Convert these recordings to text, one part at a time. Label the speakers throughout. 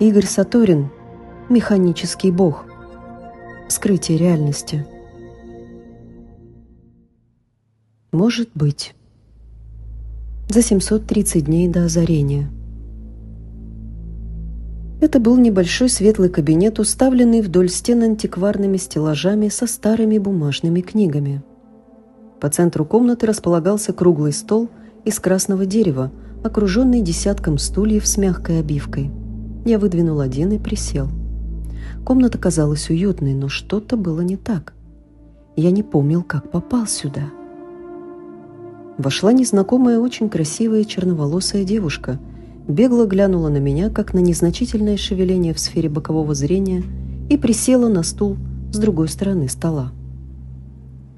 Speaker 1: Игорь Саторин – механический бог. Вскрытие реальности. Может быть. За 730 дней до озарения. Это был небольшой светлый кабинет, уставленный вдоль стен антикварными стеллажами со старыми бумажными книгами. По центру комнаты располагался круглый стол из красного дерева, окруженный десятком стульев с мягкой обивкой. Я выдвинул один и присел. Комната казалась уютной, но что-то было не так. Я не помнил, как попал сюда. Вошла незнакомая, очень красивая черноволосая девушка. Бегло глянула на меня, как на незначительное шевеление в сфере бокового зрения, и присела на стул с другой стороны стола.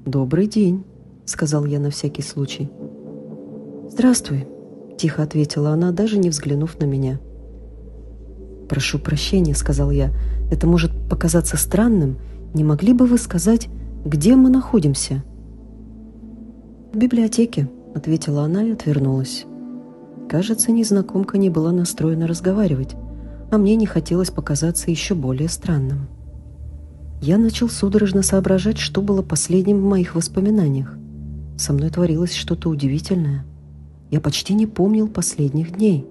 Speaker 1: «Добрый день», — сказал я на всякий случай. «Здравствуй», — тихо ответила она, даже не взглянув на меня. «Прошу прощения», — сказал я. «Это может показаться странным. Не могли бы вы сказать, где мы находимся?» «В библиотеке», — ответила она и отвернулась. Кажется, незнакомка не была настроена разговаривать, а мне не хотелось показаться еще более странным. Я начал судорожно соображать, что было последним в моих воспоминаниях. Со мной творилось что-то удивительное. Я почти не помнил последних дней.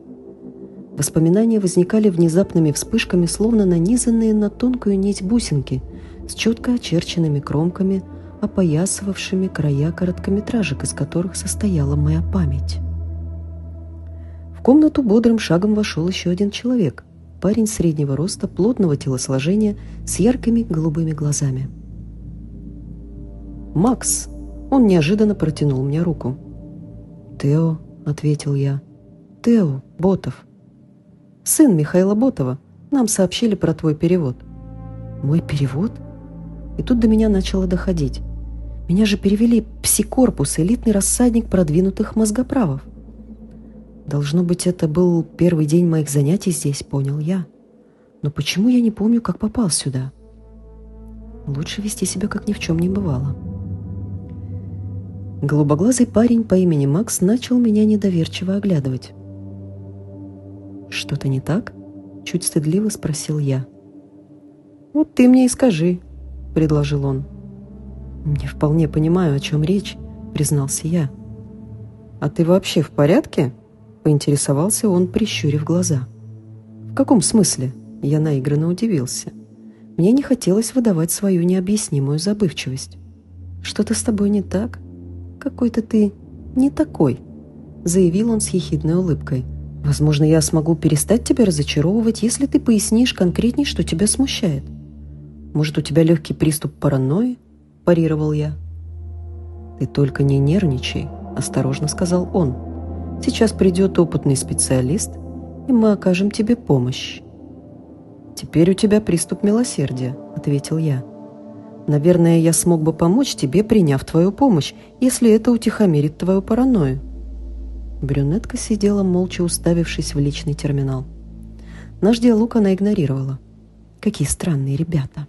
Speaker 1: Воспоминания возникали внезапными вспышками, словно нанизанные на тонкую нить бусинки с четко очерченными кромками, опоясывавшими края короткометражек, из которых состояла моя память. В комнату бодрым шагом вошел еще один человек. Парень среднего роста, плотного телосложения, с яркими голубыми глазами. «Макс!» Он неожиданно протянул мне руку. «Тео», — ответил я. «Тео, Ботов». «Сын Михаила Ботова. Нам сообщили про твой перевод». «Мой перевод?» И тут до меня начало доходить. Меня же перевели псикорпус, элитный рассадник продвинутых мозгоправов. Должно быть, это был первый день моих занятий здесь, понял я. Но почему я не помню, как попал сюда? Лучше вести себя, как ни в чем не бывало. Голубоглазый парень по имени Макс начал меня недоверчиво оглядывать. «Что-то не так?» — чуть стыдливо спросил я. «Вот ты мне и скажи», — предложил он. «Не вполне понимаю, о чем речь», — признался я. «А ты вообще в порядке?» — поинтересовался он, прищурив глаза. «В каком смысле?» — я наигранно удивился. Мне не хотелось выдавать свою необъяснимую забывчивость. «Что-то с тобой не так?» «Какой-то ты не такой», — заявил он с ехидной улыбкой. «Возможно, я смогу перестать тебя разочаровывать, если ты пояснишь конкретней, что тебя смущает. Может, у тебя легкий приступ паранойи?» – парировал я. «Ты только не нервничай», – осторожно сказал он. «Сейчас придет опытный специалист, и мы окажем тебе помощь». «Теперь у тебя приступ милосердия», – ответил я. Наверное, я смог бы помочь тебе, приняв твою помощь, если это утихомирит твою паранойю». Брюнетка сидела, молча уставившись в личный терминал. Наш диалог она игнорировала. «Какие странные ребята!»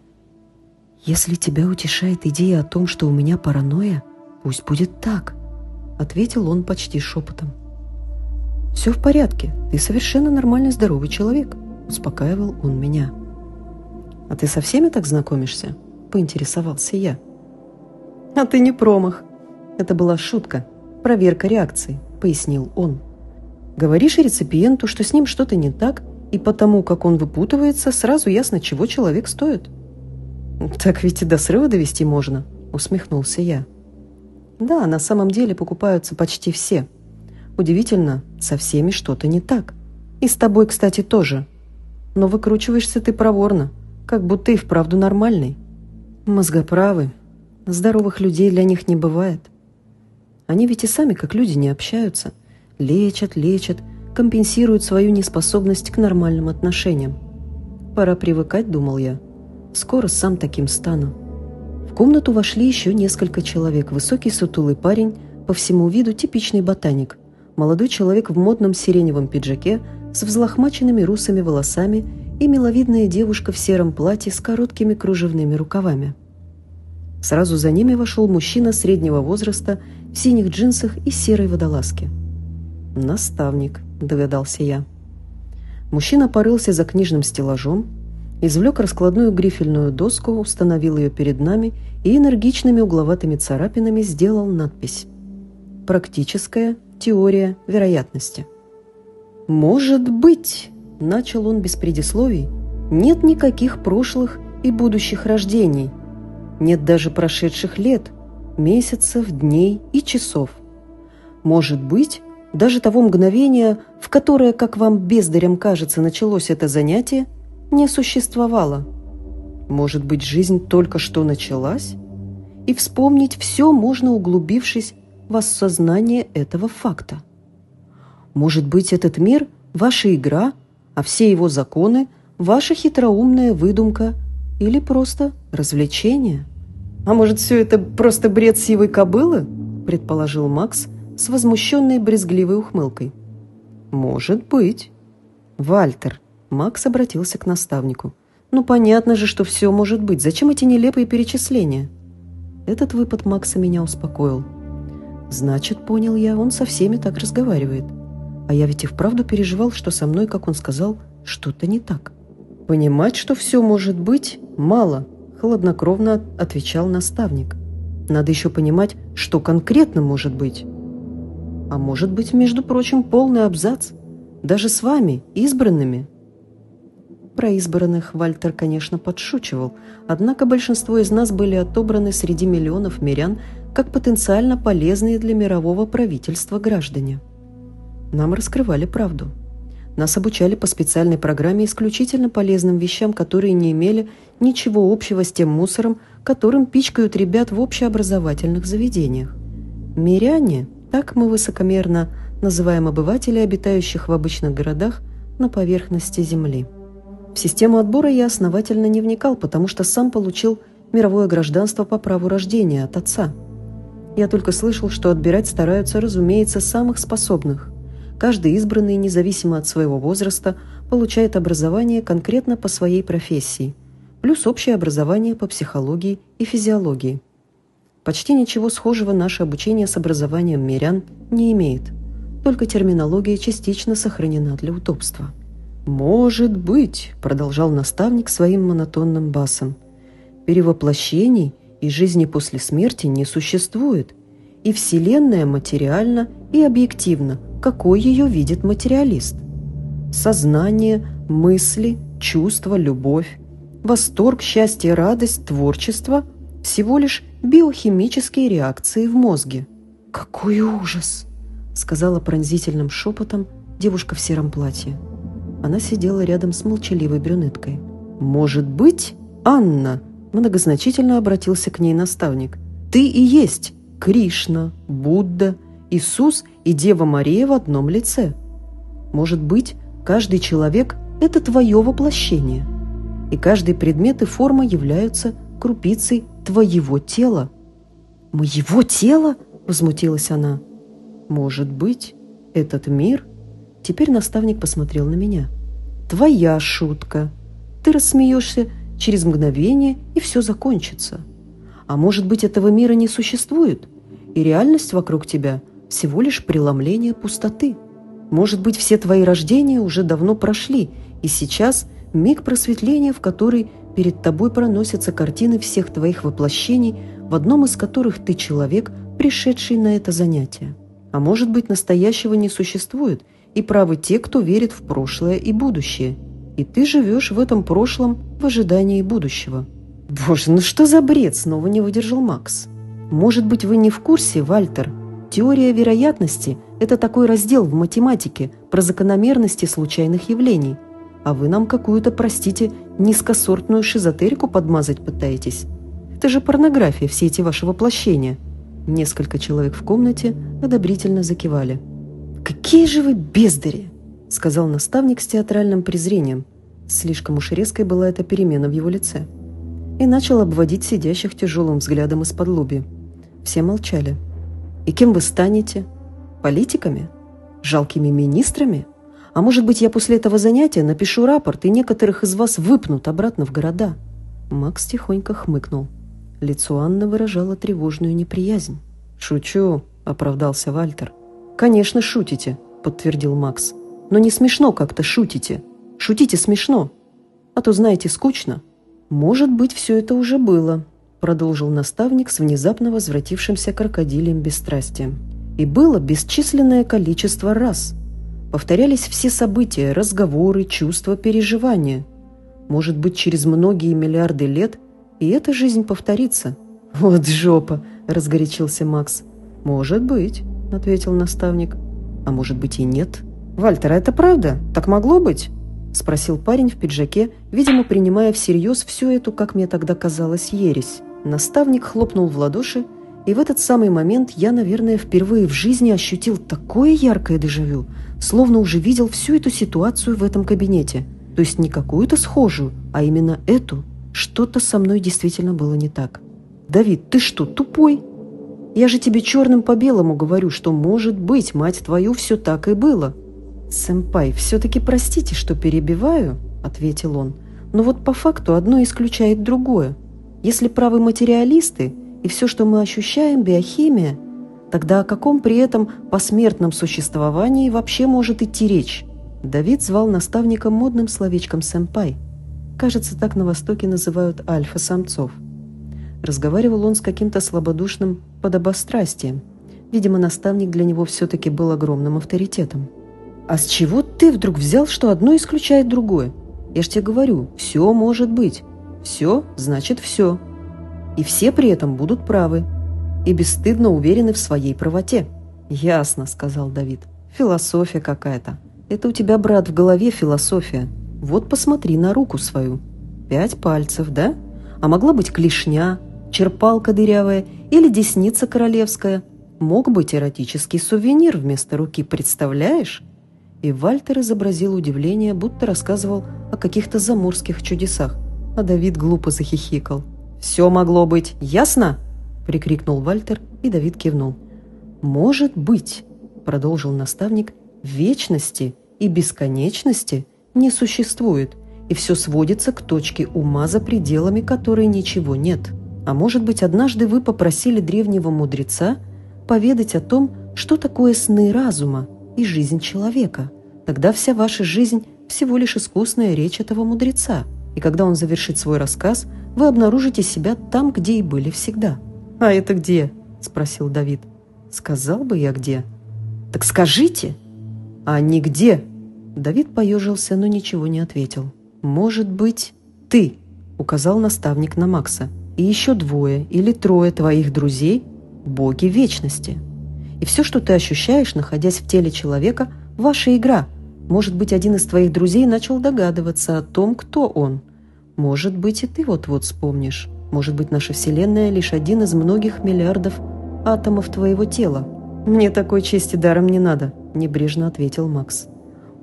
Speaker 1: «Если тебя утешает идея о том, что у меня паранойя, пусть будет так», — ответил он почти шепотом. «Все в порядке, ты совершенно нормальный здоровый человек», — успокаивал он меня. «А ты со всеми так знакомишься?» поинтересовался я. «А ты не промах. Это была шутка, проверка реакции», — пояснил он. «Говоришь реципиенту, что с ним что-то не так, и потому, как он выпутывается, сразу ясно, чего человек стоит». «Так ведь и до срыва довести можно», — усмехнулся я. «Да, на самом деле покупаются почти все. Удивительно, со всеми что-то не так. И с тобой, кстати, тоже. Но выкручиваешься ты проворно, как будто и вправду нормальный». Мозгоправы. Здоровых людей для них не бывает. Они ведь и сами, как люди, не общаются. Лечат, лечат, компенсируют свою неспособность к нормальным отношениям. Пора привыкать, думал я. Скоро сам таким стану. В комнату вошли еще несколько человек. Высокий сутулый парень, по всему виду типичный ботаник. Молодой человек в модном сиреневом пиджаке с взлохмаченными русыми волосами и миловидная девушка в сером платье с короткими кружевными рукавами. Сразу за ними вошел мужчина среднего возраста в синих джинсах и серой водолазке. «Наставник», — догадался я. Мужчина порылся за книжным стеллажом, извлек раскладную грифельную доску, установил ее перед нами и энергичными угловатыми царапинами сделал надпись «Практическая теория вероятности». «Может быть», — начал он без предисловий, — «нет никаких прошлых и будущих рождений, нет даже прошедших лет, месяцев, дней и часов. Может быть, даже того мгновения, в которое, как вам бездарям кажется, началось это занятие, не существовало. Может быть, жизнь только что началась? И вспомнить все можно, углубившись в осознание этого факта. Может быть, этот мир – ваша игра, а все его законы – ваша хитроумная выдумка или просто развлечение? А может, все это просто бред сивой кобылы? предположил Макс с возмущенной брезгливой ухмылкой. Может быть. Вальтер, Макс обратился к наставнику. Ну понятно же, что все может быть. Зачем эти нелепые перечисления? Этот выпад Макса меня успокоил. Значит, понял я, он со всеми так разговаривает. А я ведь и вправду переживал, что со мной, как он сказал, что-то не так. Понимать, что все может быть, мало, хладнокровно отвечал наставник. Надо еще понимать, что конкретно может быть. А может быть, между прочим, полный абзац. Даже с вами, избранными. Про избранных Вальтер, конечно, подшучивал, однако большинство из нас были отобраны среди миллионов мирян как потенциально полезные для мирового правительства граждане. Нам раскрывали правду. Нас обучали по специальной программе исключительно полезным вещам, которые не имели ничего общего с тем мусором, которым пичкают ребят в общеобразовательных заведениях. Миряне, так мы высокомерно называем обывателей, обитающих в обычных городах на поверхности Земли. В систему отбора я основательно не вникал, потому что сам получил мировое гражданство по праву рождения от отца. Я только слышал, что отбирать стараются, разумеется, самых способных. Каждый избранный, независимо от своего возраста, получает образование конкретно по своей профессии, плюс общее образование по психологии и физиологии. Почти ничего схожего наше обучение с образованием мирян не имеет, только терминология частично сохранена для удобства. «Может быть», — продолжал наставник своим монотонным басом, «перевоплощений и жизни после смерти не существует, и Вселенная материальна и объективна, какой ее видит материалист. Сознание, мысли, чувства, любовь, восторг, счастье, радость, творчество – всего лишь биохимические реакции в мозге. «Какой ужас!» – сказала пронзительным шепотом девушка в сером платье. Она сидела рядом с молчаливой брюнеткой. «Может быть, Анна?» – многозначительно обратился к ней наставник. «Ты и есть Кришна, Будда, Иисус и Дева Мария в одном лице. Может быть, каждый человек – это твое воплощение, и каждый предмет и форма являются крупицей твоего тела». «Моего тела?» – возмутилась она. «Может быть, этот мир Теперь наставник посмотрел на меня. «Твоя шутка. Ты рассмеешься через мгновение, и все закончится. А может быть, этого мира не существует, и реальность вокруг тебя всего лишь преломление пустоты. Может быть, все твои рождения уже давно прошли, и сейчас миг просветления, в который перед тобой проносятся картины всех твоих воплощений, в одном из которых ты человек, пришедший на это занятие. А может быть, настоящего не существует – и правы те, кто верит в прошлое и будущее. И ты живешь в этом прошлом в ожидании будущего. Боже, ну что за бред, снова не выдержал Макс. Может быть, вы не в курсе, Вальтер? Теория вероятности – это такой раздел в математике про закономерности случайных явлений. А вы нам какую-то, простите, низкосортную шизотерику подмазать пытаетесь. Это же порнография, все эти ваши воплощения. Несколько человек в комнате одобрительно закивали. «Какие же вы бездари!» — сказал наставник с театральным презрением. Слишком уж резкой была эта перемена в его лице. И начал обводить сидящих тяжелым взглядом из-под лоби. Все молчали. «И кем вы станете? Политиками? Жалкими министрами? А может быть, я после этого занятия напишу рапорт, и некоторых из вас выпнут обратно в города?» Макс тихонько хмыкнул. Лицо Анны выражало тревожную неприязнь. «Шучу», — оправдался Вальтер. «Конечно, шутите», — подтвердил Макс. «Но не смешно как-то шутите. Шутите смешно. А то, знаете, скучно. Может быть, все это уже было, продолжил наставник с внезапно возвратившимся крокодилем бесстрастием. И было бесчисленное количество раз. Повторялись все события, разговоры, чувства, переживания. Может быть, через многие миллиарды лет и эта жизнь повторится. «Вот жопа!» – разгорячился Макс. «Может быть», – ответил наставник. «А может быть и нет». «Вальтер, а это правда? Так могло быть?» – спросил парень в пиджаке, видимо, принимая всерьез всю эту, как мне тогда казалось, ересь. Наставник хлопнул в ладоши, и в этот самый момент я, наверное, впервые в жизни ощутил такое яркое дежавю, словно уже видел всю эту ситуацию в этом кабинете. То есть не какую-то схожую, а именно эту. Что-то со мной действительно было не так. «Давид, ты что, тупой? Я же тебе черным по белому говорю, что, может быть, мать твою, все так и было». «Сэмпай, все-таки простите, что перебиваю», — ответил он. «Но вот по факту одно исключает другое. Если правы материалисты, и все, что мы ощущаем, биохимия, тогда о каком при этом посмертном существовании вообще может идти речь? Давид звал наставника модным словечком «сэмпай». Кажется, так на Востоке называют альфа-самцов. Разговаривал он с каким-то слабодушным подобострастием. Видимо, наставник для него все-таки был огромным авторитетом. «А с чего ты вдруг взял, что одно исключает другое? Я ж тебе говорю, все может быть. Все значит все», и все при этом будут правы и бесстыдно уверены в своей правоте. «Ясно», — сказал Давид. «Философия какая-то. Это у тебя, брат, в голове философия. Вот посмотри на руку свою. Пять пальцев, да? А могла быть клешня, черпалка дырявая или десница королевская. Мог быть эротический сувенир вместо руки, представляешь?» И Вальтер изобразил удивление, будто рассказывал о каких-то заморских чудесах. А Давид глупо захихикал. «Все могло быть, ясно?» – прикрикнул Вальтер, и Давид кивнул. «Может быть», – продолжил наставник, – «вечности и бесконечности не существует, и все сводится к точке ума, за пределами которой ничего нет. А может быть, однажды вы попросили древнего мудреца поведать о том, что такое сны разума и жизнь человека. Тогда вся ваша жизнь – всего лишь искусная речь этого мудреца. И когда он завершит свой рассказ – вы обнаружите себя там, где и были всегда. «А это где?» – спросил Давид. «Сказал бы я где». «Так скажите!» «А нигде!» Давид поежился, но ничего не ответил. «Может быть, ты?» – указал наставник на Макса. «И еще двое или трое твоих друзей – боги вечности. И все, что ты ощущаешь, находясь в теле человека – ваша игра. Может быть, один из твоих друзей начал догадываться о том, кто он – может быть, и ты вот-вот вспомнишь. Может быть, наша Вселенная лишь один из многих миллиардов атомов твоего тела. Мне такой чести даром не надо, небрежно ответил Макс.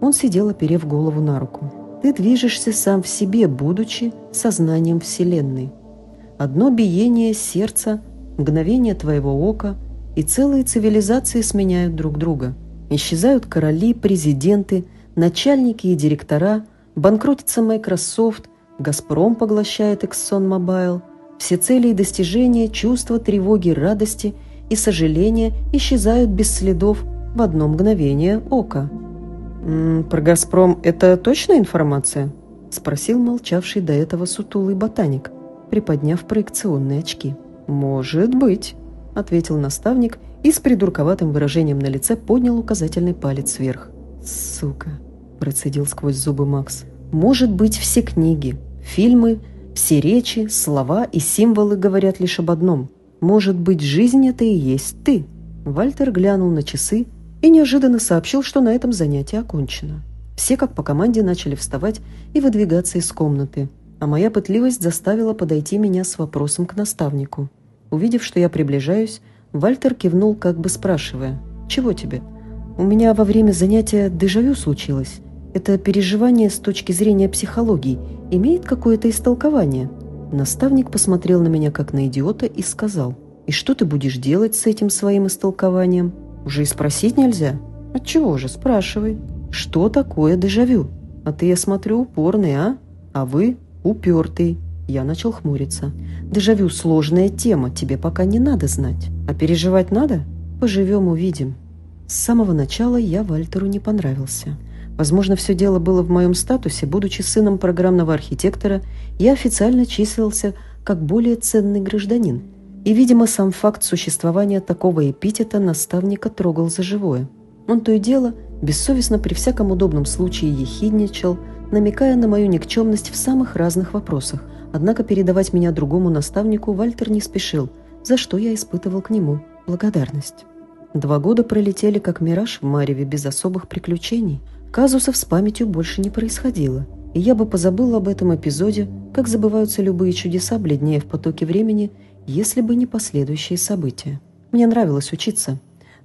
Speaker 1: Он сидел, оперев голову на руку. Ты движешься сам в себе, будучи сознанием Вселенной. Одно биение сердца, мгновение твоего ока, и целые цивилизации сменяют друг друга. Исчезают короли, президенты, начальники и директора, банкротится Microsoft – «Газпром» поглощает ExxonMobil. Все цели и достижения, чувства, тревоги, радости и сожаления исчезают без следов в одно мгновение ока. «М -м, «Про «Газпром» это точная информация?» – спросил молчавший до этого сутулый ботаник, приподняв проекционные очки. «Может быть», – ответил наставник и с придурковатым выражением на лице поднял указательный палец вверх. «Сука», – процедил сквозь зубы Макс. «Может быть, все книги, Фильмы, все речи, слова и символы говорят лишь об одном. Может быть, жизнь это и есть ты. Вальтер глянул на часы и неожиданно сообщил, что на этом занятие окончено. Все как по команде начали вставать и выдвигаться из комнаты, а моя пытливость заставила подойти меня с вопросом к наставнику. Увидев, что я приближаюсь, Вальтер кивнул, как бы спрашивая, «Чего тебе?» «У меня во время занятия дежавю случилось. Это переживание с точки зрения психологии имеет какое-то истолкование. Наставник посмотрел на меня как на идиота и сказал, «И что ты будешь делать с этим своим истолкованием? Уже и спросить нельзя?» «Отчего же, спрашивай. Что такое дежавю? А ты, я смотрю, упорный, а? А вы упертый». Я начал хмуриться. «Дежавю – сложная тема, тебе пока не надо знать. А переживать надо? Поживем – увидим». С самого начала я Вальтеру не понравился. Возможно, все дело было в моем статусе. Будучи сыном программного архитектора, я официально числился как более ценный гражданин. И, видимо, сам факт существования такого эпитета наставника трогал за живое. Он то и дело бессовестно при всяком удобном случае ехидничал, намекая на мою никчемность в самых разных вопросах. Однако передавать меня другому наставнику Вальтер не спешил, за что я испытывал к нему благодарность. Два года пролетели как мираж в Мареве без особых приключений. Казусов с памятью больше не происходило, и я бы позабыл об этом эпизоде, как забываются любые чудеса, бледнее в потоке времени, если бы не последующие события. Мне нравилось учиться.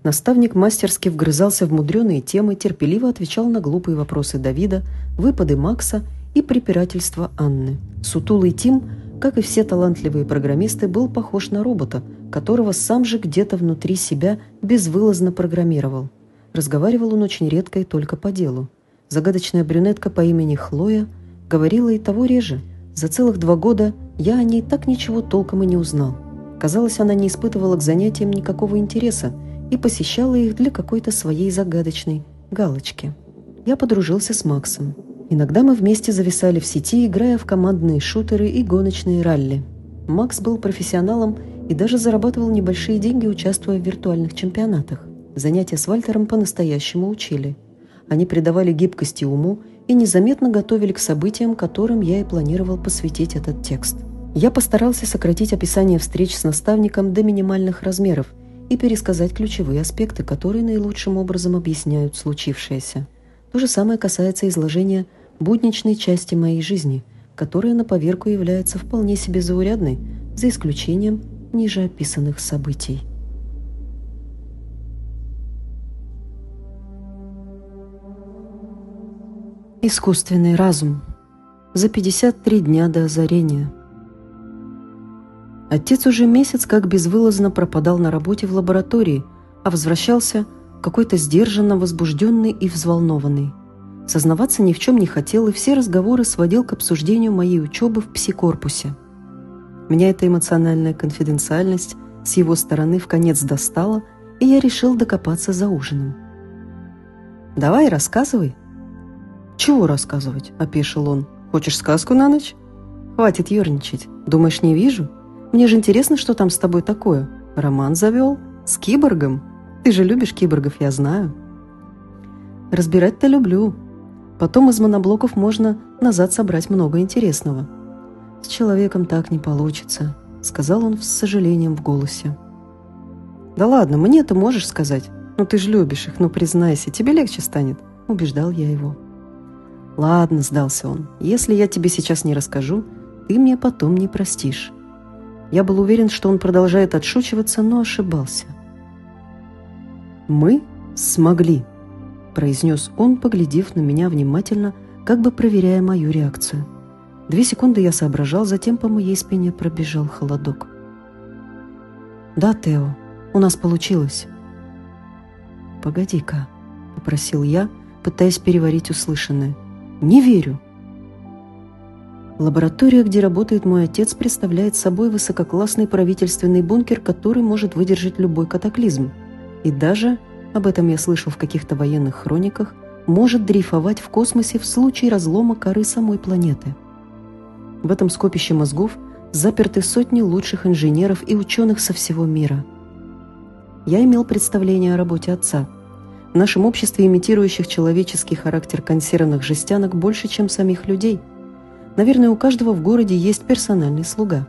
Speaker 1: Наставник мастерски вгрызался в мудреные темы, терпеливо отвечал на глупые вопросы Давида, выпады Макса и препирательства Анны. Сутулый Тим, как и все талантливые программисты, был похож на робота, которого сам же где-то внутри себя безвылазно программировал. Разговаривал он очень редко и только по делу. Загадочная брюнетка по имени Хлоя говорила и того реже. За целых два года я о ней так ничего толком и не узнал. Казалось, она не испытывала к занятиям никакого интереса и посещала их для какой-то своей загадочной галочки. Я подружился с Максом. Иногда мы вместе зависали в сети, играя в командные шутеры и гоночные ралли. Макс был профессионалом и даже зарабатывал небольшие деньги, участвуя в виртуальных чемпионатах. Занятия с Вальтером по-настоящему учили. Они придавали гибкости уму и незаметно готовили к событиям, которым я и планировал посвятить этот текст. Я постарался сократить описание встреч с наставником до минимальных размеров и пересказать ключевые аспекты, которые наилучшим образом объясняют случившееся. То же самое касается изложения будничной части моей жизни, которая на поверку является вполне себе заурядной, за исключением ниже описанных событий. Искусственный разум. За 53 дня до озарения. Отец уже месяц как безвылазно пропадал на работе в лаборатории, а возвращался какой-то сдержанно возбужденный и взволнованный. Сознаваться ни в чем не хотел, и все разговоры сводил к обсуждению моей учебы в псикорпусе. Меня эта эмоциональная конфиденциальность с его стороны в конец достала, и я решил докопаться за ужином. «Давай, рассказывай». «Чего рассказывать?» – опешил он. «Хочешь сказку на ночь?» «Хватит ерничать. Думаешь, не вижу? Мне же интересно, что там с тобой такое. Роман завел? С киборгом? Ты же любишь киборгов, я знаю». «Разбирать-то люблю. Потом из моноблоков можно назад собрать много интересного». «С человеком так не получится», — сказал он с сожалением в голосе. «Да ладно, мне ты можешь сказать. Ну ты же любишь их, ну признайся, тебе легче станет», — убеждал я его. «Ладно», — сдался он, — «если я тебе сейчас не расскажу, ты мне потом не простишь». Я был уверен, что он продолжает отшучиваться, но ошибался. «Мы смогли», — произнес он, поглядев на меня внимательно, как бы проверяя мою реакцию. Две секунды я соображал, затем по моей спине пробежал холодок. «Да, Тео, у нас получилось». «Погоди-ка», — попросил я, пытаясь переварить услышанное. «Не верю». Лаборатория, где работает мой отец, представляет собой высококлассный правительственный бункер, который может выдержать любой катаклизм. И даже, об этом я слышал в каких-то военных хрониках, может дрейфовать в космосе в случае разлома коры самой планеты. В этом скопище мозгов заперты сотни лучших инженеров и ученых со всего мира. Я имел представление о работе отца. В нашем обществе имитирующих человеческий характер консервных жестянок больше, чем самих людей. Наверное, у каждого в городе есть персональный слуга.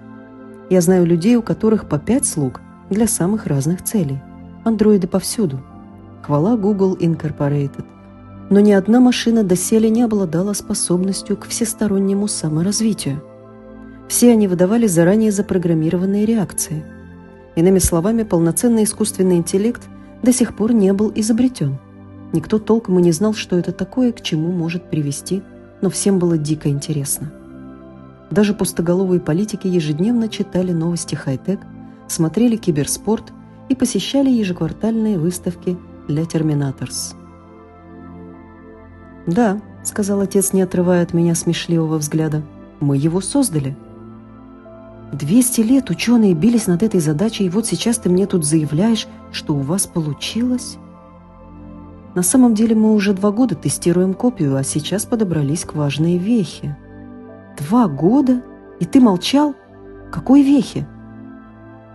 Speaker 1: Я знаю людей, у которых по пять слуг для самых разных целей. Андроиды повсюду. Хвала Google Incorporated. Но ни одна машина доселе не обладала способностью к всестороннему саморазвитию. Все они выдавали заранее запрограммированные реакции. Иными словами, полноценный искусственный интеллект до сих пор не был изобретен. Никто толком и не знал, что это такое, к чему может привести, но всем было дико интересно. Даже пустоголовые политики ежедневно читали новости хай-тек, смотрели киберспорт и посещали ежеквартальные выставки для терминаторс. «Да», — сказал отец, не отрывая от меня смешливого взгляда, — «мы его создали». «Двести лет ученые бились над этой задачей, и вот сейчас ты мне тут заявляешь, что у вас получилось?» На самом деле мы уже два года тестируем копию, а сейчас подобрались к важной вехе. Два года? И ты молчал? Какой вехе?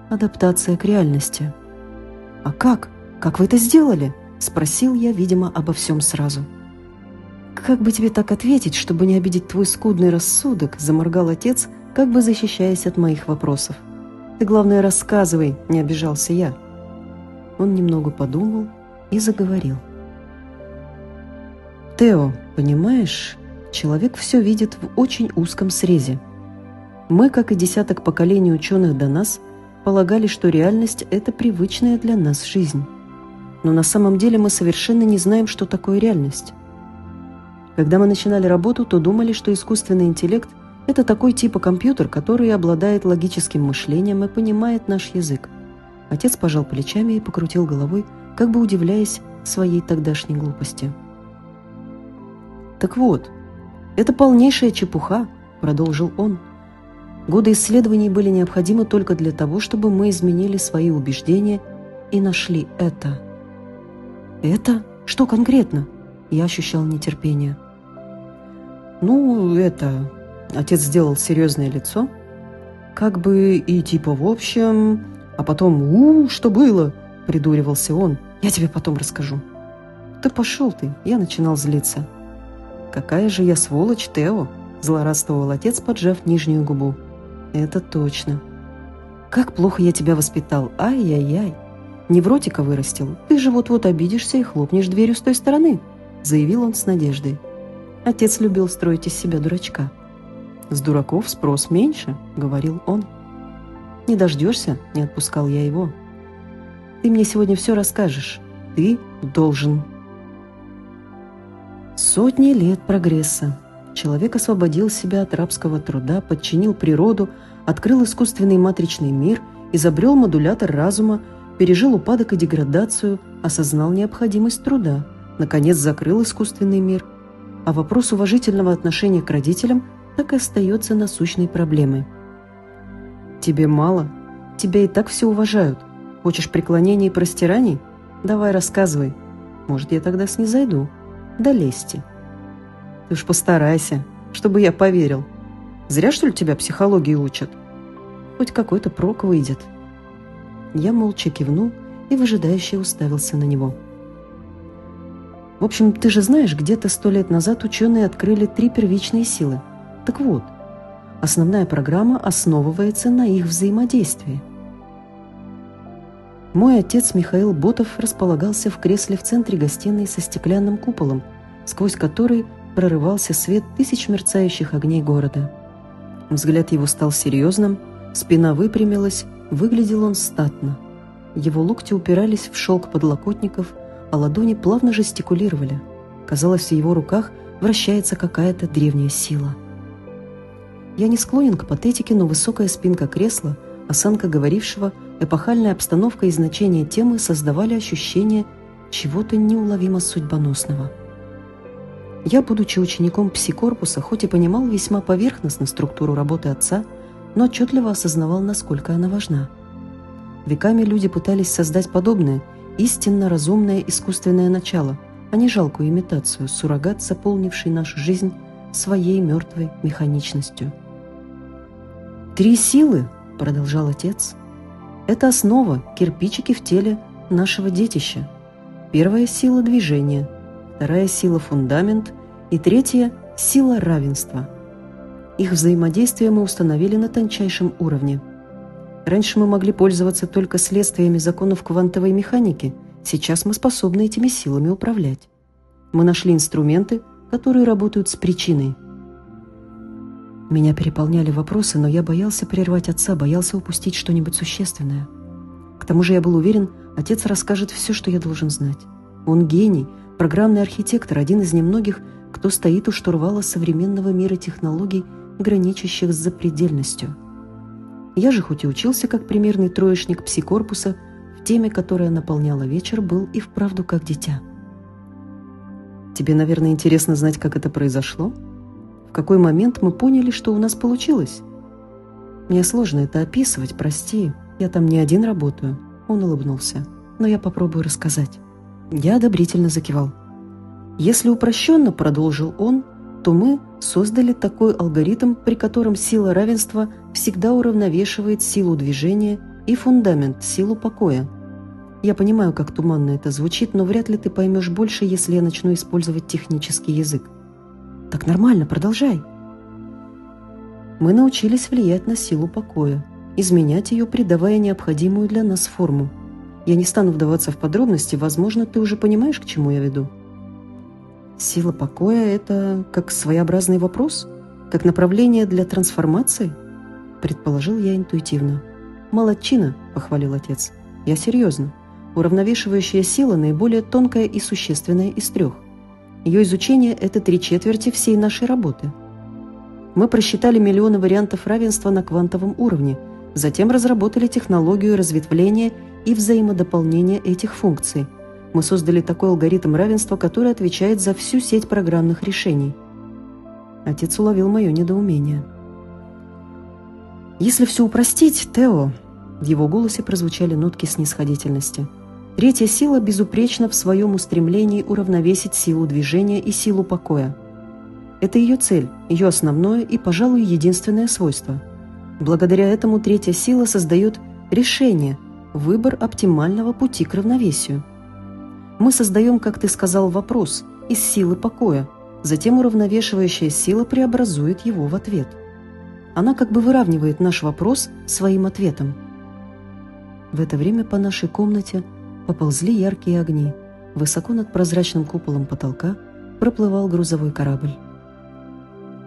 Speaker 1: Адаптация к реальности. А как? Как вы это сделали? Спросил я, видимо, обо всем сразу. «Как бы тебе так ответить, чтобы не обидеть твой скудный рассудок?» – заморгал отец, как бы защищаясь от моих вопросов. «Ты, главное, рассказывай», – не обижался я. Он немного подумал и заговорил. «Тео, понимаешь, человек все видит в очень узком срезе. Мы, как и десяток поколений ученых до нас, полагали, что реальность – это привычная для нас жизнь. Но на самом деле мы совершенно не знаем, что такое реальность. Когда мы начинали работу, то думали, что искусственный интеллект – это такой типа компьютер, который обладает логическим мышлением и понимает наш язык. Отец пожал плечами и покрутил головой, как бы удивляясь своей тогдашней глупости. «Так вот, это полнейшая чепуха», — продолжил он. «Годы исследований были необходимы только для того, чтобы мы изменили свои убеждения и нашли это». «Это? Что конкретно?» Я ощущал нетерпение. «Ну, это...» Отец сделал серьезное лицо. «Как бы и типа в общем...» А потом «У, что было?» – придуривался он. «Я тебе потом расскажу». «Да пошел ты!» – я начинал злиться. «Какая же я сволочь, Тео!» – злорадствовал отец, поджав нижнюю губу. «Это точно. Как плохо я тебя воспитал! Ай-яй-яй! Невротика вырастил. Ты же вот-вот обидишься и хлопнешь дверью с той стороны!» – заявил он с надеждой. Отец любил строить из себя дурачка. «С дураков спрос меньше», – говорил он. «Не дождешься?» – не отпускал я его. «Ты мне сегодня все расскажешь. Ты должен». Сотни лет прогресса. Человек освободил себя от рабского труда, подчинил природу, открыл искусственный матричный мир, изобрел модулятор разума, пережил упадок и деградацию, осознал необходимость труда, наконец закрыл искусственный мир. А вопрос уважительного отношения к родителям так и остается насущной проблемой. «Тебе мало? Тебя и так все уважают. Хочешь преклонений и простираний? Давай рассказывай. Может, я тогда снизойду?» до лести. Ты уж постарайся, чтобы я поверил. Зря, что ли, тебя психологии учат? Хоть какой-то прок выйдет. Я молча кивнул и выжидающе уставился на него. В общем, ты же знаешь, где-то сто лет назад ученые открыли три первичные силы. Так вот, основная программа основывается на их взаимодействии. Мой отец Михаил Ботов располагался в кресле в центре гостиной со стеклянным куполом, сквозь который прорывался свет тысяч мерцающих огней города. Взгляд его стал серьезным, спина выпрямилась, выглядел он статно. Его локти упирались в шелк подлокотников, а ладони плавно жестикулировали. Казалось, в его руках вращается какая-то древняя сила. Я не склонен к патетике, но высокая спинка кресла, осанка говорившего – эпохальная обстановка и значение темы создавали ощущение чего-то неуловимо судьбоносного. Я, будучи учеником псикорпуса, хоть и понимал весьма поверхностно структуру работы отца, но отчетливо осознавал, насколько она важна. Веками люди пытались создать подобное, истинно разумное искусственное начало, а не жалкую имитацию, суррогат, заполнивший нашу жизнь своей мертвой механичностью. «Три силы», — продолжал отец, это основа, кирпичики в теле нашего детища. Первая сила движения, вторая сила фундамент и третья сила равенства. Их взаимодействие мы установили на тончайшем уровне. Раньше мы могли пользоваться только следствиями законов квантовой механики, сейчас мы способны этими силами управлять. Мы нашли инструменты, которые работают с причиной. Меня переполняли вопросы, но я боялся прервать отца, боялся упустить что-нибудь существенное. К тому же я был уверен, отец расскажет все, что я должен знать. Он гений, программный архитектор, один из немногих, кто стоит у штурвала современного мира технологий, граничащих с запредельностью. Я же, хоть и учился как примерный троечник псикорпуса, в теме, которая наполняла вечер, был и вправду как дитя. Тебе, наверное, интересно знать, как это произошло? В какой момент мы поняли, что у нас получилось? Мне сложно это описывать, прости. Я там не один работаю. Он улыбнулся. Но я попробую рассказать. Я одобрительно закивал. Если упрощенно, продолжил он, то мы создали такой алгоритм, при котором сила равенства всегда уравновешивает силу движения и фундамент, силу покоя. Я понимаю, как туманно это звучит, но вряд ли ты поймешь больше, если я начну использовать технический язык. Так нормально, продолжай. Мы научились влиять на силу покоя, изменять ее, придавая необходимую для нас форму. Я не стану вдаваться в подробности, возможно, ты уже понимаешь, к чему я веду. Сила покоя – это как своеобразный вопрос, как направление для трансформации, предположил я интуитивно. «Молодчина», – похвалил отец. «Я серьезно. Уравновешивающая сила наиболее тонкая и существенная из трех. Ее изучение – это три четверти всей нашей работы. Мы просчитали миллионы вариантов равенства на квантовом уровне, затем разработали технологию разветвления и взаимодополнения этих функций. Мы создали такой алгоритм равенства, который отвечает за всю сеть программных решений. Отец уловил мое недоумение. «Если все упростить, Тео...» В его голосе прозвучали нотки снисходительности. Третья сила безупречна в своем устремлении уравновесить силу движения и силу покоя. Это ее цель, ее основное и, пожалуй, единственное свойство. Благодаря этому третья сила создает решение, выбор оптимального пути к равновесию. Мы создаем, как ты сказал, вопрос из силы покоя, затем уравновешивающая сила преобразует его в ответ. Она как бы выравнивает наш вопрос своим ответом. В это время по нашей комнате поползли яркие огни. Высоко над прозрачным куполом потолка проплывал грузовой корабль.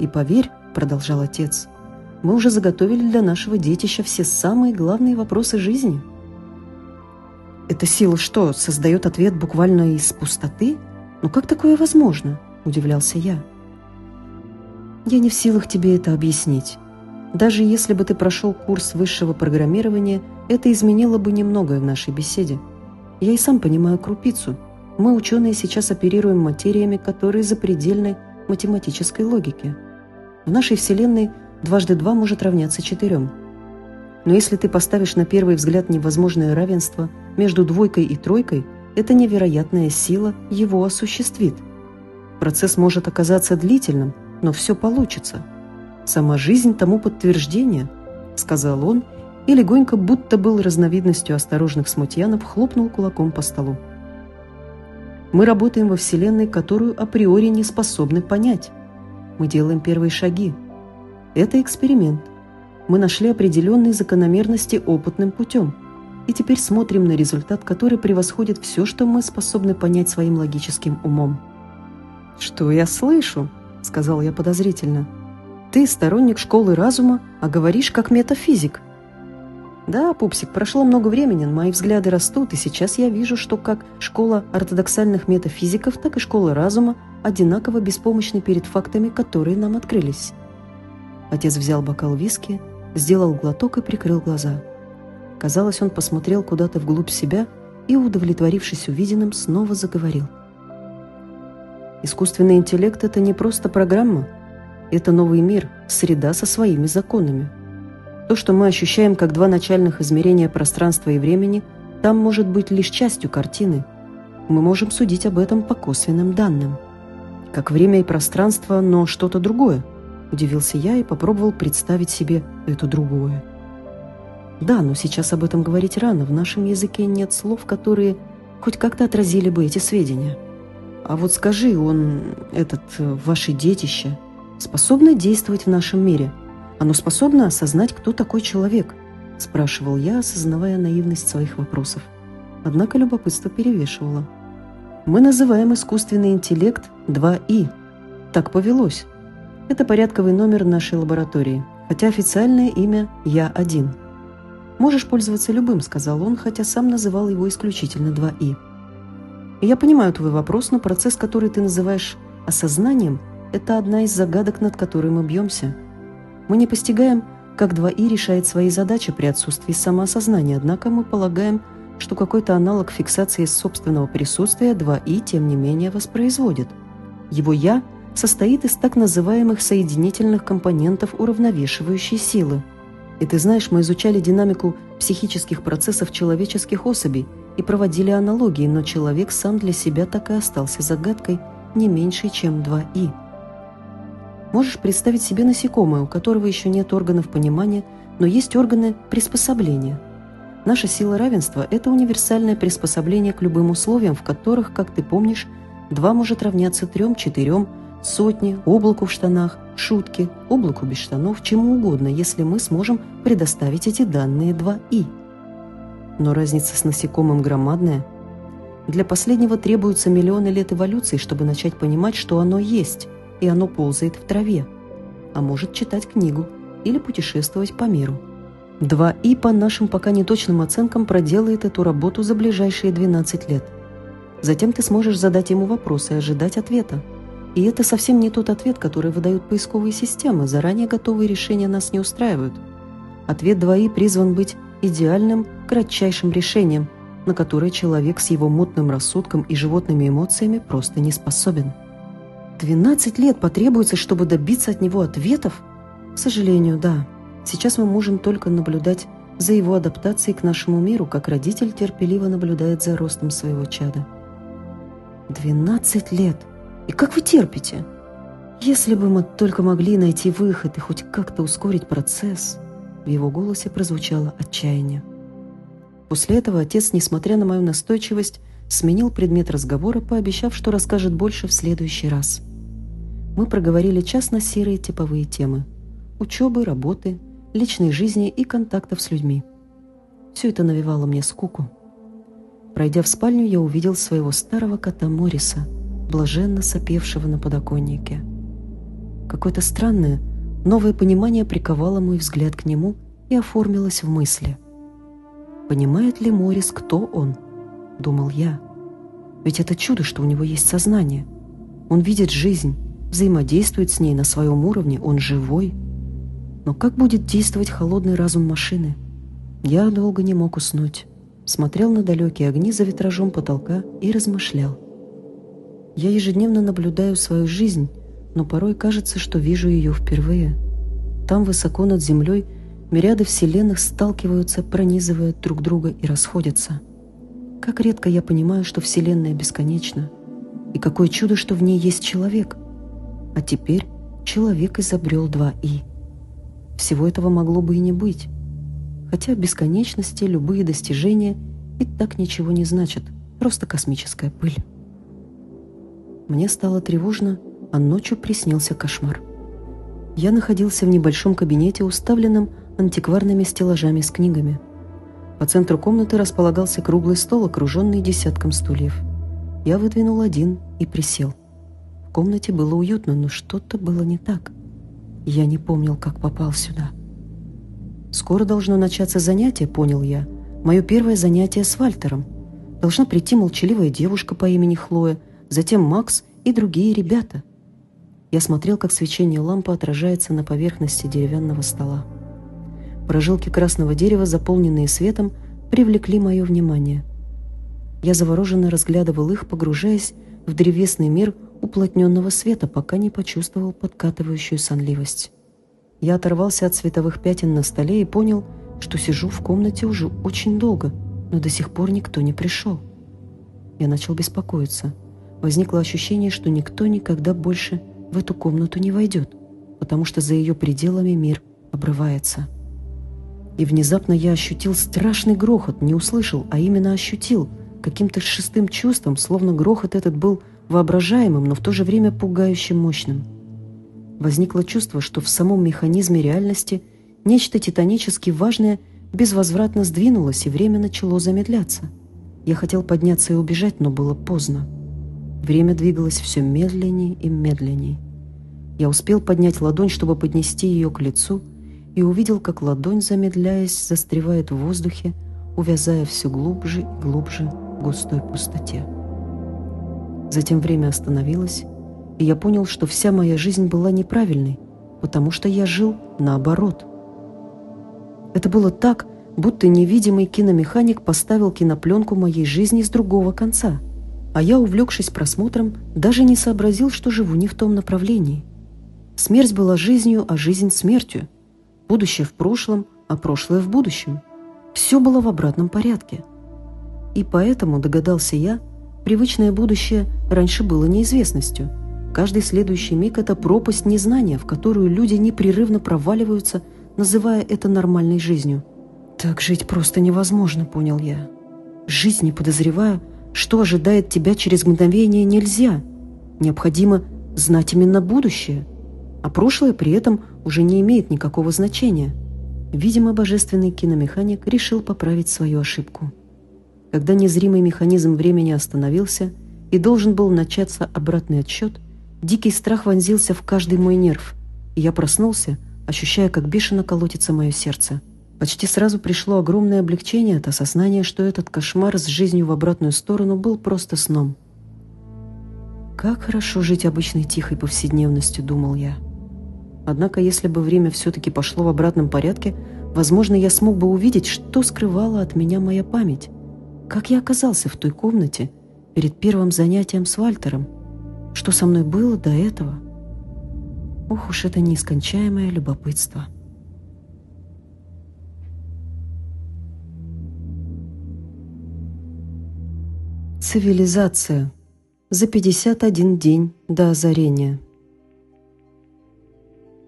Speaker 1: «И поверь», — продолжал отец, — «мы уже заготовили для нашего детища все самые главные вопросы жизни». «Эта сила что, создает ответ буквально из пустоты? Ну как такое возможно?» — удивлялся я. «Я не в силах тебе это объяснить. Даже если бы ты прошел курс высшего программирования, это изменило бы немногое в нашей беседе. Я и сам понимаю крупицу. Мы, ученые, сейчас оперируем материями, которые запредельны математической логике. В нашей Вселенной дважды два может равняться четырем. Но если ты поставишь на первый взгляд невозможное равенство между двойкой и тройкой, эта невероятная сила его осуществит. Процесс может оказаться длительным, но все получится – Сама жизнь тому подтверждение, сказал он и легонько, будто был разновидностью осторожных смутьянов, хлопнул кулаком по столу. Мы работаем во Вселенной, которую априори не способны понять. Мы делаем первые шаги. Это эксперимент. Мы нашли определенные закономерности опытным путем. И теперь смотрим на результат, который превосходит все, что мы способны понять своим логическим умом. «Что я слышу?» – сказал я подозрительно – ты сторонник школы разума, а говоришь как метафизик. Да, пупсик, прошло много времени, мои взгляды растут, и сейчас я вижу, что как школа ортодоксальных метафизиков, так и школа разума одинаково беспомощны перед фактами, которые нам открылись. Отец взял бокал виски, сделал глоток и прикрыл глаза. Казалось, он посмотрел куда-то вглубь себя и, удовлетворившись увиденным, снова заговорил. Искусственный интеллект – это не просто программа – это новый мир, среда со своими законами. То, что мы ощущаем как два начальных измерения пространства и времени, там может быть лишь частью картины. Мы можем судить об этом по косвенным данным. Как время и пространство, но что-то другое. Удивился я и попробовал представить себе это другое. Да, но сейчас об этом говорить рано. В нашем языке нет слов, которые хоть как-то отразили бы эти сведения. А вот скажи, он, этот, ваше детище, способно действовать в нашем мире? Оно способно осознать, кто такой человек?» – спрашивал я, осознавая наивность своих вопросов. Однако любопытство перевешивало. «Мы называем искусственный интеллект 2И. Так повелось. Это порядковый номер нашей лаборатории, хотя официальное имя Я-1. «Можешь пользоваться любым», – сказал он, хотя сам называл его исключительно 2И. «Я понимаю твой вопрос, но процесс, который ты называешь осознанием – это одна из загадок, над которой мы бьемся. Мы не постигаем, как 2И решает свои задачи при отсутствии самоосознания, однако мы полагаем, что какой-то аналог фиксации собственного присутствия 2И, тем не менее, воспроизводит. Его «я» состоит из так называемых соединительных компонентов уравновешивающей силы. И ты знаешь, мы изучали динамику психических процессов человеческих особей и проводили аналогии, но человек сам для себя так и остался загадкой не меньше, чем 2И. Можешь представить себе насекомое, у которого еще нет органов понимания, но есть органы приспособления. Наша сила равенства – это универсальное приспособление к любым условиям, в которых, как ты помнишь, 2 может равняться 3, 4, сотни, облаку в штанах, шутке, облаку без штанов, чему угодно, если мы сможем предоставить эти данные 2И. Но разница с насекомым громадная. Для последнего требуются миллионы лет эволюции, чтобы начать понимать, что оно есть, и оно ползает в траве, а может читать книгу или путешествовать по миру. 2И, по нашим пока неточным оценкам, проделает эту работу за ближайшие 12 лет. Затем ты сможешь задать ему вопрос и ожидать ответа. И это совсем не тот ответ, который выдают поисковые системы, заранее готовые решения нас не устраивают. Ответ 2И призван быть идеальным, кратчайшим решением, на которое человек с его мутным рассудком и животными эмоциями просто не способен. 12 лет потребуется, чтобы добиться от него ответов? К сожалению, да. Сейчас мы можем только наблюдать за его адаптацией к нашему миру, как родитель терпеливо наблюдает за ростом своего чада. 12 лет! И как вы терпите? Если бы мы только могли найти выход и хоть как-то ускорить процесс, в его голосе прозвучало отчаяние. После этого отец, несмотря на мою настойчивость, сменил предмет разговора, пообещав, что расскажет больше в следующий раз. Мы проговорили час на серые типовые темы – учебы, работы, личной жизни и контактов с людьми. Все это навевало мне скуку. Пройдя в спальню, я увидел своего старого кота Мориса, блаженно сопевшего на подоконнике. Какое-то странное – Новое понимание приковало мой взгляд к нему и оформилось в мысли. «Понимает ли Морис, кто он?» – думал я. «Ведь это чудо, что у него есть сознание. Он видит жизнь, взаимодействует с ней на своем уровне, он живой. Но как будет действовать холодный разум машины? Я долго не мог уснуть. Смотрел на далекие огни за витражом потолка и размышлял. Я ежедневно наблюдаю свою жизнь – но порой кажется, что вижу ее впервые. Там, высоко над землей, мириады вселенных сталкиваются, пронизывая друг друга и расходятся. Как редко я понимаю, что Вселенная бесконечна, и какое чудо, что в ней есть человек. А теперь человек изобрел два «и». Всего этого могло бы и не быть. Хотя в бесконечности любые достижения и так ничего не значат, просто космическая пыль. Мне стало тревожно, а ночью приснился кошмар. Я находился в небольшом кабинете, уставленном антикварными стеллажами с книгами. По центру комнаты располагался круглый стол, окруженный десятком стульев. Я выдвинул один и присел. Комнате было уютно, но что-то было не так. Я не помнил, как попал сюда. Скоро должно начаться занятие, понял я. Мое первое занятие с Вальтером. Должна прийти молчаливая девушка по имени Хлоя, затем Макс и другие ребята – я смотрел, как свечение лампы отражается на поверхности деревянного стола. Прожилки красного дерева, заполненные светом, привлекли мое внимание. Я завороженно разглядывал их, погружаясь в древесный мир уплотненного света, пока не почувствовал подкатывающую сонливость. Я оторвался от световых пятен на столе и понял, что сижу в комнате уже очень долго, но до сих пор никто не пришел. Я начал беспокоиться. Возникло ощущение, что никто никогда больше в эту комнату не войдет, потому что за ее пределами мир обрывается. И внезапно я ощутил страшный грохот, не услышал, а именно ощутил, каким-то шестым чувством, словно грохот этот был воображаемым, но в то же время пугающим мощным. Возникло чувство, что в самом механизме реальности нечто титанически важное безвозвратно сдвинулось, и время начало замедляться. Я хотел подняться и убежать, но было поздно. Время двигалось все медленнее и медленнее. Я успел поднять ладонь, чтобы поднести ее к лицу, и увидел, как ладонь, замедляясь, застревает в воздухе, увязая все глубже и глубже в густой пустоте. Затем время остановилось, и я понял, что вся моя жизнь была неправильной, потому что я жил наоборот. Это было так, будто невидимый киномеханик поставил кинопленку моей жизни с другого конца – а я, увлекшись просмотром, даже не сообразил, что живу не в том направлении. Смерть была жизнью, а жизнь – смертью. Будущее в прошлом, а прошлое в будущем. Все было в обратном порядке. И поэтому, догадался я, привычное будущее раньше было неизвестностью. Каждый следующий миг – это пропасть незнания, в которую люди непрерывно проваливаются, называя это нормальной жизнью. «Так жить просто невозможно», – понял я. «Жить, не подозревая, что ожидает тебя через мгновение, нельзя. Необходимо знать именно будущее, а прошлое при этом уже не имеет никакого значения». Видимо, божественный киномеханик решил поправить свою ошибку. Когда незримый механизм времени остановился и должен был начаться обратный отсчет, дикий страх вонзился в каждый мой нерв, и я проснулся, ощущая, как бешено колотится мое сердце. Почти сразу пришло огромное облегчение от осознания, что этот кошмар с жизнью в обратную сторону был просто сном. «Как хорошо жить обычной тихой повседневностью», — думал я. Однако, если бы время все-таки пошло в обратном порядке, возможно, я смог бы увидеть, что скрывала от меня моя память. Как я оказался в той комнате перед первым занятием с Вальтером? Что со мной было до этого? Ох уж это неискончаемое любопытство. Цивилизация. За 51 день до озарения.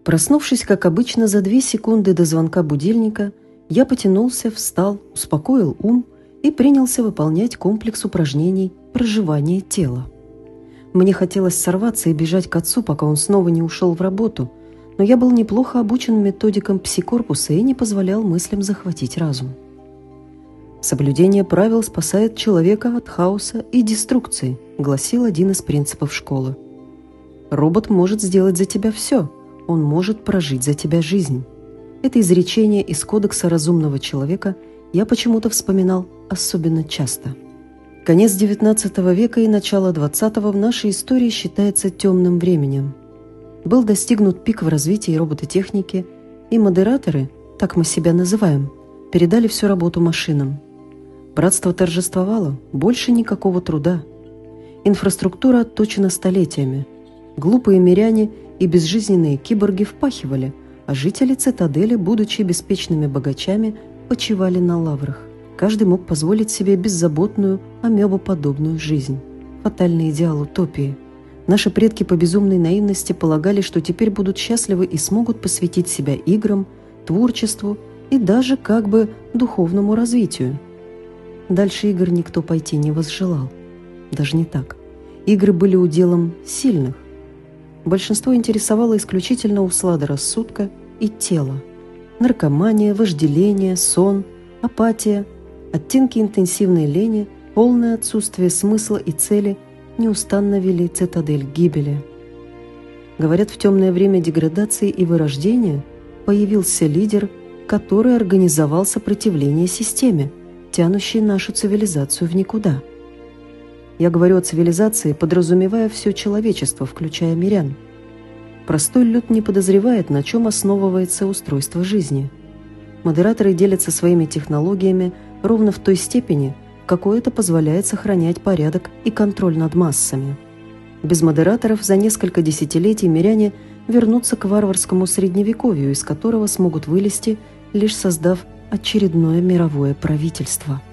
Speaker 1: Проснувшись, как обычно, за две секунды до звонка будильника, я потянулся, встал, успокоил ум и принялся выполнять комплекс упражнений проживания тела. Мне хотелось сорваться и бежать к отцу, пока он снова не ушел в работу, но я был неплохо обучен методикам псикорпуса и не позволял мыслям захватить разум. «Соблюдение правил спасает человека от хаоса и деструкции», гласил один из принципов школы. «Робот может сделать за тебя все», он может прожить за тебя жизнь. Это изречение из Кодекса разумного человека я почему-то вспоминал особенно часто. Конец XIX века и начало XX в нашей истории считается темным временем. Был достигнут пик в развитии робототехники, и модераторы, так мы себя называем, передали всю работу машинам. Братство торжествовало, больше никакого труда. Инфраструктура отточена столетиями. Глупые миряне – и безжизненные киборги впахивали, а жители цитадели, будучи беспечными богачами, почивали на лаврах. Каждый мог позволить себе беззаботную, амебоподобную жизнь. Фатальный идеал утопии. Наши предки по безумной наивности полагали, что теперь будут счастливы и смогут посвятить себя играм, творчеству и даже как бы духовному развитию. Дальше игр никто пойти не возжелал. Даже не так. Игры были уделом сильных, большинство интересовало исключительно услада рассудка и тела. Наркомания, вожделение, сон, апатия, оттенки интенсивной лени, полное отсутствие смысла и цели неустанно вели цитадель гибели. Говорят, в темное время деградации и вырождения появился лидер, который организовал сопротивление системе, тянущей нашу цивилизацию в никуда – я говорю о цивилизации, подразумевая все человечество, включая мирян. Простой люд не подозревает, на чем основывается устройство жизни. Модераторы делятся своими технологиями ровно в той степени, какой это позволяет сохранять порядок и контроль над массами. Без модераторов за несколько десятилетий миряне вернутся к варварскому средневековью, из которого смогут вылезти, лишь создав очередное мировое правительство –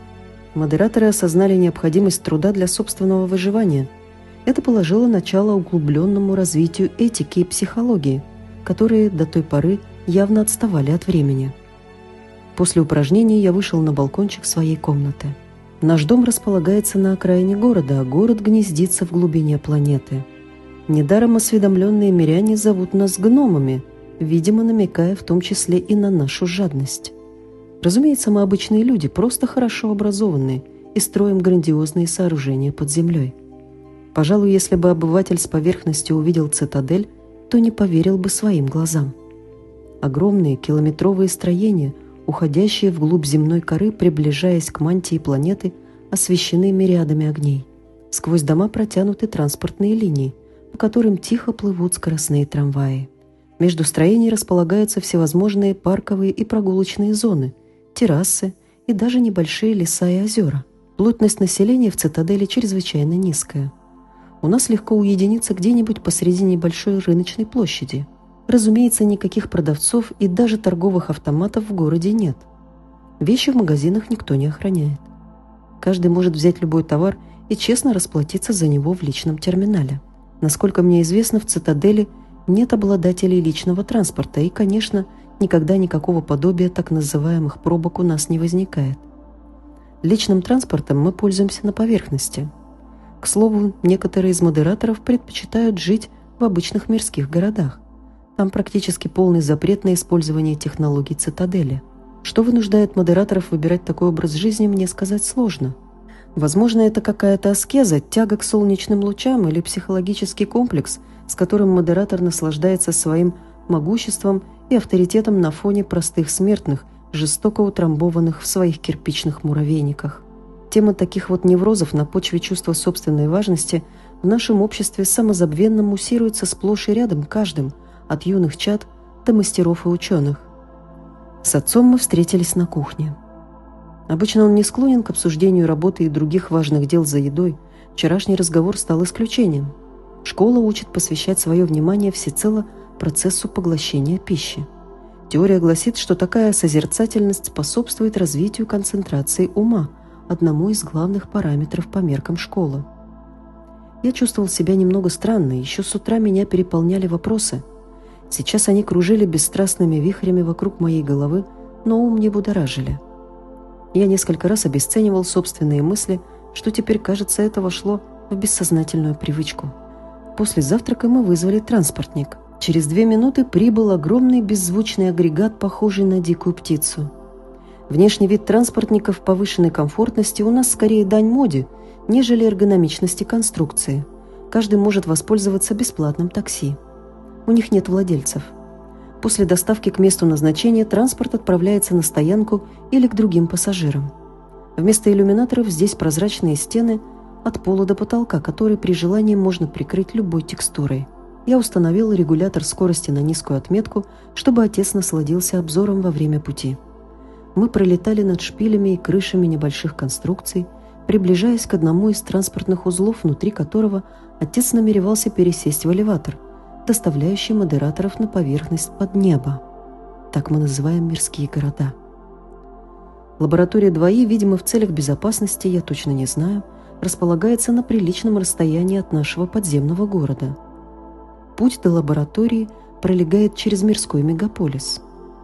Speaker 1: Модераторы осознали необходимость труда для собственного выживания. Это положило начало углубленному развитию этики и психологии, которые до той поры явно отставали от времени. После упражнений я вышел на балкончик своей комнаты. Наш дом располагается на окраине города, а город гнездится в глубине планеты. Недаром осведомленные миряне зовут нас гномами, видимо, намекая в том числе и на нашу жадность. Разумеется, мы обычные люди, просто хорошо образованные и строим грандиозные сооружения под землей. Пожалуй, если бы обыватель с поверхности увидел цитадель, то не поверил бы своим глазам. Огромные километровые строения, уходящие вглубь земной коры, приближаясь к мантии планеты, освещены мириадами огней. Сквозь дома протянуты транспортные линии, по которым тихо плывут скоростные трамваи. Между строений располагаются всевозможные парковые и прогулочные зоны, террасы и даже небольшие леса и озера. Плотность населения в цитадели чрезвычайно низкая. У нас легко уединиться где-нибудь посреди небольшой рыночной площади. Разумеется, никаких продавцов и даже торговых автоматов в городе нет. Вещи в магазинах никто не охраняет. Каждый может взять любой товар и честно расплатиться за него в личном терминале. Насколько мне известно, в «Цитадели» нет обладателей личного транспорта, и, конечно, никогда никакого подобия так называемых пробок у нас не возникает. Личным транспортом мы пользуемся на поверхности. К слову, некоторые из модераторов предпочитают жить в обычных мирских городах. Там практически полный запрет на использование технологий цитадели. Что вынуждает модераторов выбирать такой образ жизни, мне сказать сложно. Возможно, это какая-то аскеза, тяга к солнечным лучам или психологический комплекс, с которым модератор наслаждается своим могуществом и авторитетом на фоне простых смертных, жестоко утрамбованных в своих кирпичных муравейниках. Тема таких вот неврозов на почве чувства собственной важности в нашем обществе самозабвенно муссируется сплошь и рядом каждым, от юных чад до мастеров и ученых. С отцом мы встретились на кухне. Обычно он не склонен к обсуждению работы и других важных дел за едой. Вчерашний разговор стал исключением. Школа учит посвящать свое внимание всецело процессу поглощения пищи. Теория гласит, что такая созерцательность способствует развитию концентрации ума, одному из главных параметров по меркам школы. Я чувствовал себя немного странно, еще с утра меня переполняли вопросы. Сейчас они кружили бесстрастными вихрями вокруг моей головы, но ум не будоражили. Я несколько раз обесценивал собственные мысли, что теперь, кажется, это вошло в бессознательную привычку. После завтрака мы вызвали транспортник. Через две минуты прибыл огромный беззвучный агрегат, похожий на дикую птицу. Внешний вид транспортников повышенной комфортности у нас скорее дань моде, нежели эргономичности конструкции. Каждый может воспользоваться бесплатным такси. У них нет владельцев. После доставки к месту назначения транспорт отправляется на стоянку или к другим пассажирам. Вместо иллюминаторов здесь прозрачные стены от пола до потолка, которые при желании можно прикрыть любой текстурой. Я установил регулятор скорости на низкую отметку, чтобы отец насладился обзором во время пути. Мы пролетали над шпилями и крышами небольших конструкций, приближаясь к одному из транспортных узлов, внутри которого отец намеревался пересесть в элеватор – доставляющий модераторов на поверхность под небо. Так мы называем мирские города. Лаборатория 2И, видимо, в целях безопасности, я точно не знаю, располагается на приличном расстоянии от нашего подземного города. Путь до лаборатории пролегает через мирской мегаполис.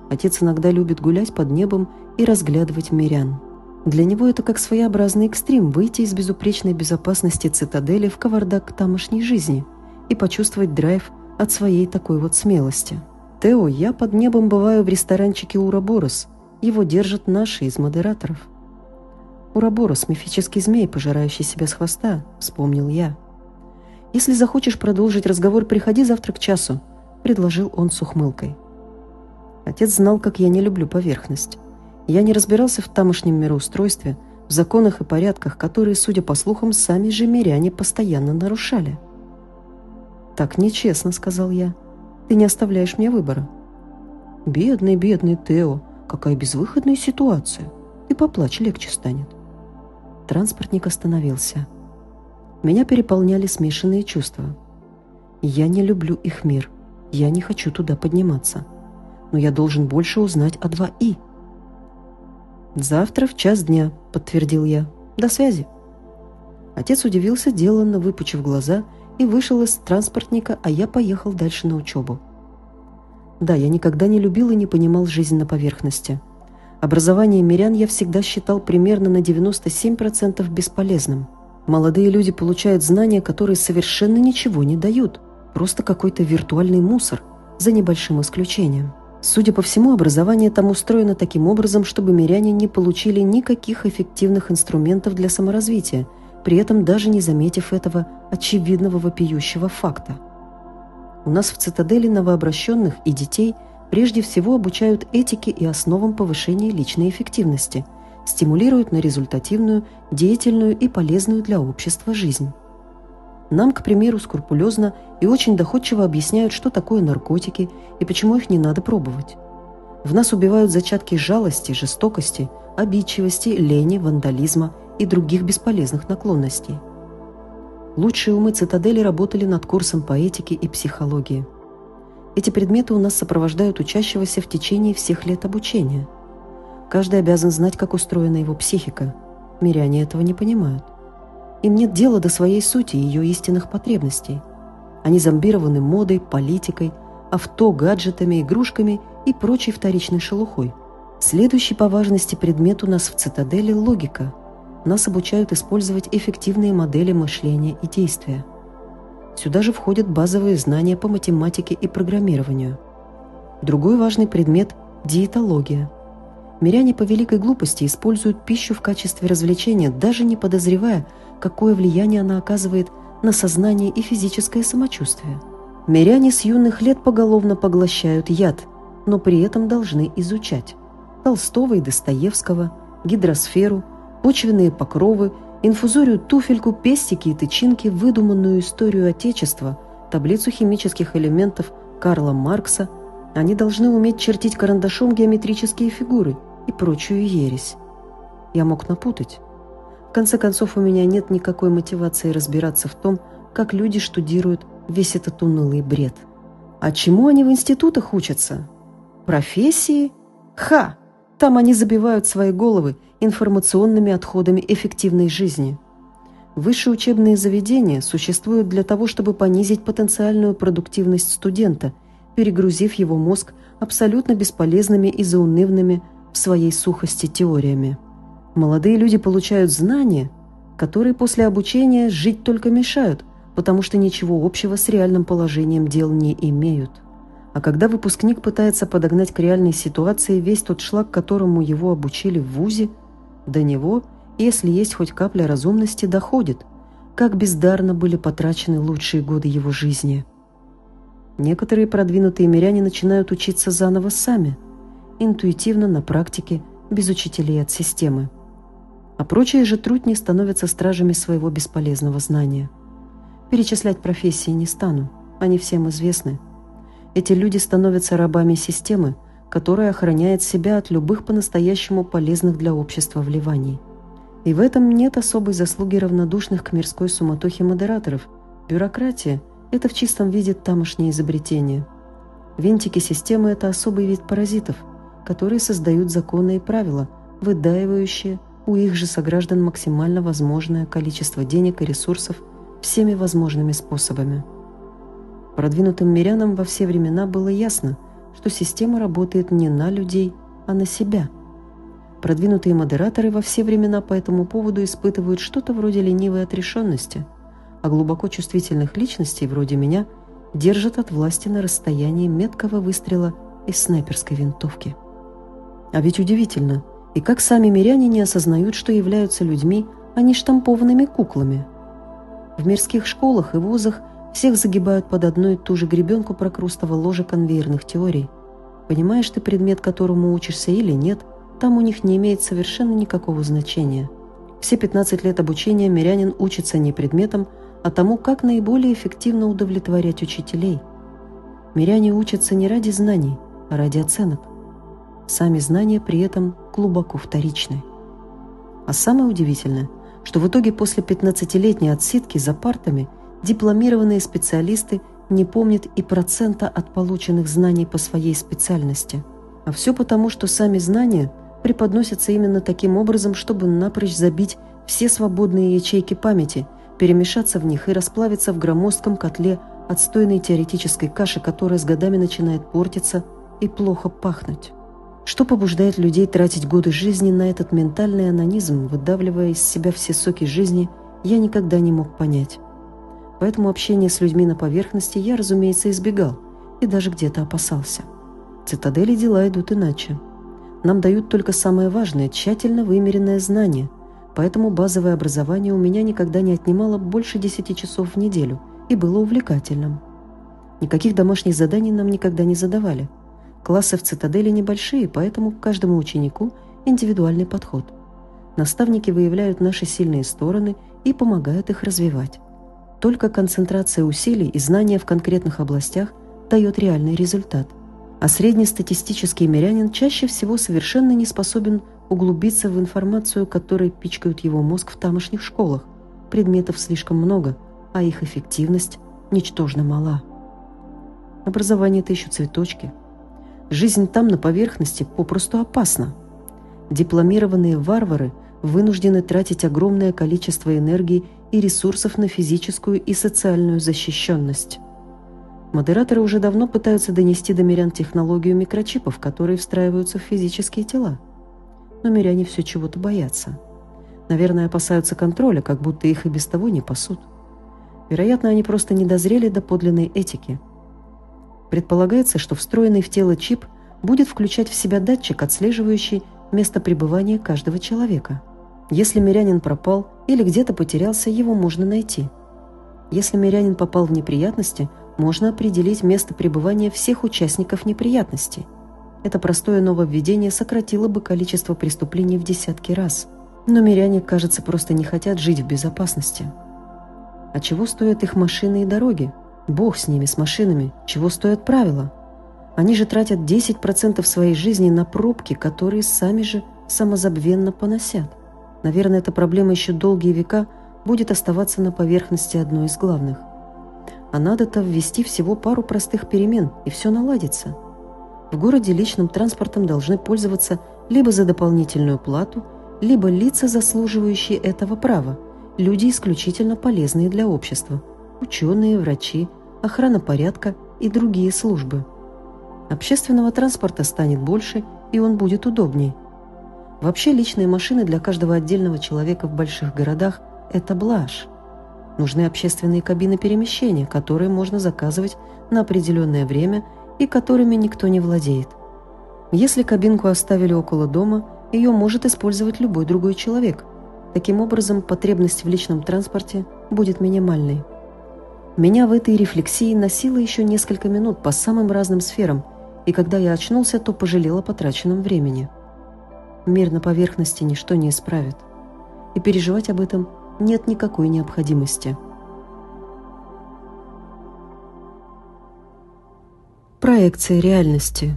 Speaker 1: Отец иногда любит гулять под небом и разглядывать мирян. Для него это как своеобразный экстрим – выйти из безупречной безопасности цитадели в кавардак тамошней жизни и почувствовать драйв от своей такой вот смелости. «Тео, я под небом бываю в ресторанчике Ураборос. Его держат наши из модераторов». «Ураборос – мифический змей, пожирающий себя с хвоста», – вспомнил я. «Если захочешь продолжить разговор, приходи завтра к часу», – предложил он с ухмылкой. Отец знал, как я не люблю поверхность. Я не разбирался в тамошнем мироустройстве, в законах и порядках, которые, судя по слухам, сами же миряне постоянно нарушали. «Так нечестно», — сказал я. «Ты не оставляешь мне выбора». «Бедный, бедный Тео, какая безвыходная ситуация. Ты поплачь, легче станет». Транспортник остановился. Меня переполняли смешанные чувства. Я не люблю их мир. Я не хочу туда подниматься. Но я должен больше узнать о 2И. «Завтра в час дня», — подтвердил я. «До связи». Отец удивился, деланно выпучив глаза — и вышел из транспортника, а я поехал дальше на учебу. Да, я никогда не любил и не понимал жизнь на поверхности. Образование мирян я всегда считал примерно на 97% бесполезным. Молодые люди получают знания, которые совершенно ничего не дают. Просто какой-то виртуальный мусор, за небольшим исключением. Судя по всему, образование там устроено таким образом, чтобы миряне не получили никаких эффективных инструментов для саморазвития – при этом даже не заметив этого очевидного вопиющего факта. У нас в цитадели новообращенных и детей прежде всего обучают этике и основам повышения личной эффективности, стимулируют на результативную, деятельную и полезную для общества жизнь. Нам, к примеру, скрупулезно и очень доходчиво объясняют, что такое наркотики и почему их не надо пробовать. В нас убивают зачатки жалости, жестокости, обидчивости, лени, вандализма и других бесполезных наклонностей. Лучшие умы цитадели работали над курсом по этике и психологии. Эти предметы у нас сопровождают учащегося в течение всех лет обучения. Каждый обязан знать, как устроена его психика. Миряне этого не понимают. Им нет дела до своей сути и ее истинных потребностей. Они зомбированы модой, политикой, авто, гаджетами, игрушками и прочей вторичной шелухой. Следующий по важности предмет у нас в цитадели – логика. Нас обучают использовать эффективные модели мышления и действия. Сюда же входят базовые знания по математике и программированию. Другой важный предмет – диетология. Миряне по великой глупости используют пищу в качестве развлечения, даже не подозревая, какое влияние она оказывает на сознание и физическое самочувствие. Миряне с юных лет поголовно поглощают яд, но при этом должны изучать Толстого и Достоевского, гидросферу, почвенные покровы, инфузорию туфельку, пестики и тычинки, выдуманную историю Отечества, таблицу химических элементов Карла Маркса. Они должны уметь чертить карандашом геометрические фигуры и прочую ересь. Я мог напутать. В конце концов, у меня нет никакой мотивации разбираться в том, как люди штудируют весь этот унылый бред. А чему они в институтах учатся? Профессии? Ха! Там они забивают свои головы информационными отходами эффективной жизни. Высшие учебные заведения существуют для того, чтобы понизить потенциальную продуктивность студента, перегрузив его мозг абсолютно бесполезными и заунывными в своей сухости теориями. Молодые люди получают знания, которые после обучения жить только мешают, потому что ничего общего с реальным положением дел не имеют. А когда выпускник пытается подогнать к реальной ситуации весь тот шлак, которому его обучили в ВУЗе, до него, если есть хоть капля разумности, доходит, как бездарно были потрачены лучшие годы его жизни. Некоторые продвинутые миряне начинают учиться заново сами, интуитивно, на практике, без учителей от системы. А прочие же трудни становятся стражами своего бесполезного знания. Перечислять профессии не стану, они всем известны – эти люди становятся рабами системы, которая охраняет себя от любых по-настоящему полезных для общества вливаний. И в этом нет особой заслуги равнодушных к мирской суматохе модераторов. Бюрократия – это в чистом виде тамошнее изобретение. Винтики системы – это особый вид паразитов, которые создают законы и правила, выдаивающие у их же сограждан максимально возможное количество денег и ресурсов всеми возможными способами. Продвинутым мирянам во все времена было ясно, что система работает не на людей, а на себя. Продвинутые модераторы во все времена по этому поводу испытывают что-то вроде ленивой отрешенности, а глубоко чувствительных личностей, вроде меня, держат от власти на расстоянии меткого выстрела из снайперской винтовки. А ведь удивительно, и как сами миряне не осознают, что являются людьми, а не штампованными куклами. В мирских школах и вузах – всех загибают под одну и ту же гребенку прокрустого ложа конвейерных теорий. Понимаешь ты предмет, которому учишься или нет, там у них не имеет совершенно никакого значения. Все 15 лет обучения мирянин учится не предметом, а тому, как наиболее эффективно удовлетворять учителей. Миряне учатся не ради знаний, а ради оценок. Сами знания при этом глубоко вторичны. А самое удивительное, что в итоге после 15-летней отсидки за партами дипломированные специалисты не помнят и процента от полученных знаний по своей специальности. А все потому, что сами знания преподносятся именно таким образом, чтобы напрочь забить все свободные ячейки памяти, перемешаться в них и расплавиться в громоздком котле отстойной теоретической каши, которая с годами начинает портиться и плохо пахнуть. Что побуждает людей тратить годы жизни на этот ментальный анонизм, выдавливая из себя все соки жизни, я никогда не мог понять. Поэтому общение с людьми на поверхности я, разумеется, избегал и даже где-то опасался. В цитадели дела идут иначе. Нам дают только самое важное, тщательно вымеренное знание, поэтому базовое образование у меня никогда не отнимало больше 10 часов в неделю и было увлекательным. Никаких домашних заданий нам никогда не задавали. Классы в цитадели небольшие, поэтому к каждому ученику индивидуальный подход. Наставники выявляют наши сильные стороны и помогают их развивать. Только концентрация усилий и знания в конкретных областях дает реальный результат. А среднестатистический мирянин чаще всего совершенно не способен углубиться в информацию, которой пичкают его мозг в тамошних школах. Предметов слишком много, а их эффективность ничтожно мала. Образование – это еще цветочки. Жизнь там, на поверхности, попросту опасна. Дипломированные варвары вынуждены тратить огромное количество энергии и ресурсов на физическую и социальную защищенность. Модераторы уже давно пытаются донести до мирян технологию микрочипов, которые встраиваются в физические тела. Но миряне все чего-то боятся. Наверное, опасаются контроля, как будто их и без того не пасут. Вероятно, они просто не дозрели до подлинной этики. Предполагается, что встроенный в тело чип будет включать в себя датчик, отслеживающий место пребывания каждого человека. Если мирянин пропал или где-то потерялся, его можно найти. Если мирянин попал в неприятности, можно определить место пребывания всех участников неприятностей. Это простое нововведение сократило бы количество преступлений в десятки раз. Но миряне, кажется, просто не хотят жить в безопасности. А чего стоят их машины и дороги? Бог с ними, с машинами. Чего стоят правила? Они же тратят 10% своей жизни на пробки, которые сами же самозабвенно поносят. Наверное, эта проблема еще долгие века будет оставаться на поверхности одной из главных. А надо-то ввести всего пару простых перемен, и все наладится. В городе личным транспортом должны пользоваться либо за дополнительную плату, либо лица, заслуживающие этого права, люди исключительно полезные для общества, ученые, врачи, охрана порядка и другие службы. Общественного транспорта станет больше, и он будет удобнее. Вообще личные машины для каждого отдельного человека в больших городах – это блажь. Нужны общественные кабины перемещения, которые можно заказывать на определенное время и которыми никто не владеет. Если кабинку оставили около дома, ее может использовать любой другой человек. Таким образом, потребность в личном транспорте будет минимальной. Меня в этой рефлексии носило еще несколько минут по самым разным сферам, и когда я очнулся, то пожалел о потраченном времени. Мир на поверхности ничто не исправит, и переживать об этом нет никакой необходимости. Проекция реальности.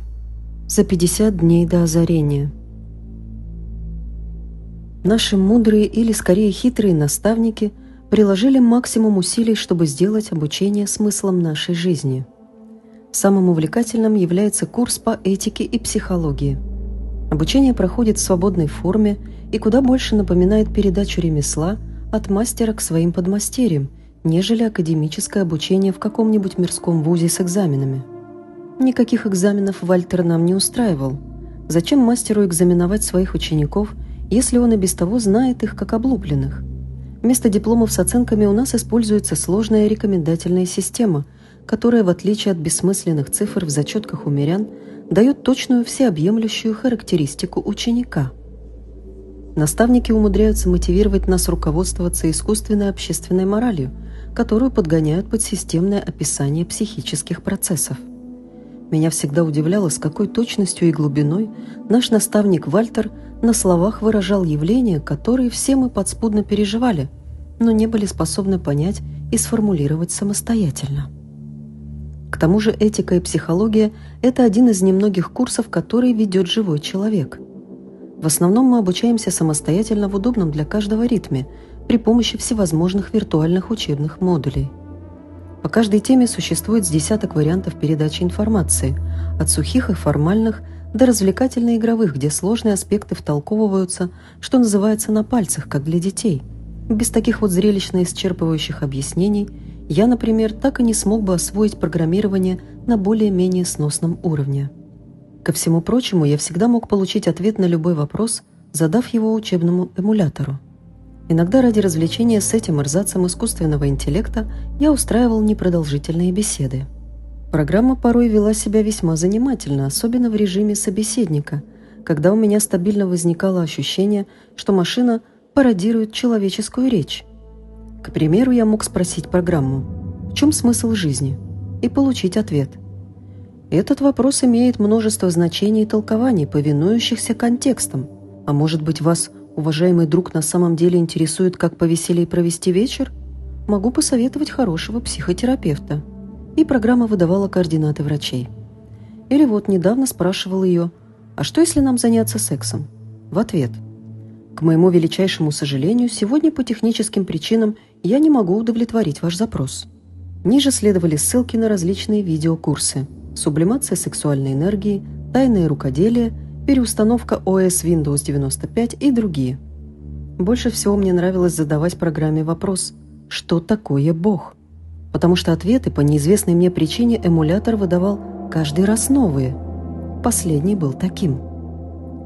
Speaker 1: За 50 дней до озарения. Наши мудрые или скорее хитрые наставники приложили максимум усилий, чтобы сделать обучение смыслом нашей жизни. Самым увлекательным является курс по этике и психологии. Обучение проходит в свободной форме и куда больше напоминает передачу ремесла – от мастера к своим подмастерьям, нежели академическое обучение в каком-нибудь мирском вузе с экзаменами. Никаких экзаменов Вальтер нам не устраивал. Зачем мастеру экзаменовать своих учеников, если он и без того знает их как облупленных? Вместо дипломов с оценками у нас используется сложная рекомендательная система, которая, в отличие от бессмысленных цифр в зачетках у мирян, дает точную всеобъемлющую характеристику ученика – Наставники умудряются мотивировать нас руководствоваться искусственной общественной моралью, которую подгоняют под системное описание психических процессов. Меня всегда удивляло, с какой точностью и глубиной наш наставник Вальтер на словах выражал явления, которые все мы подспудно переживали, но не были способны понять и сформулировать самостоятельно. Тому же этика и психология – это один из немногих курсов, который ведет живой человек – в основном мы обучаемся самостоятельно в удобном для каждого ритме при помощи всевозможных виртуальных учебных модулей. По каждой теме существует с десяток вариантов передачи информации, от сухих и формальных до развлекательно-игровых, где сложные аспекты втолковываются, что называется, на пальцах, как для детей. Без таких вот зрелищно исчерпывающих объяснений я, например, так и не смог бы освоить программирование на более-менее сносном уровне. Ко всему прочему, я всегда мог получить ответ на любой вопрос, задав его учебному эмулятору. Иногда ради развлечения с этим эрзацем искусственного интеллекта я устраивал непродолжительные беседы. Программа порой вела себя весьма занимательно, особенно в режиме собеседника, когда у меня стабильно возникало ощущение, что машина пародирует человеческую речь. К примеру, я мог спросить программу «В чем смысл жизни?» и получить ответ – этот вопрос имеет множество значений и толкований, повинующихся контекстам. А может быть, вас, уважаемый друг, на самом деле интересует, как повеселее провести вечер? Могу посоветовать хорошего психотерапевта. И программа выдавала координаты врачей. Или вот недавно спрашивал ее, а что если нам заняться сексом? В ответ. К моему величайшему сожалению, сегодня по техническим причинам я не могу удовлетворить ваш запрос. Ниже следовали ссылки на различные видеокурсы – сублимация сексуальной энергии, тайное рукоделие, переустановка OS Windows 95 и другие. Больше всего мне нравилось задавать программе вопрос «Что такое Бог?», потому что ответы по неизвестной мне причине эмулятор выдавал каждый раз новые. Последний был таким.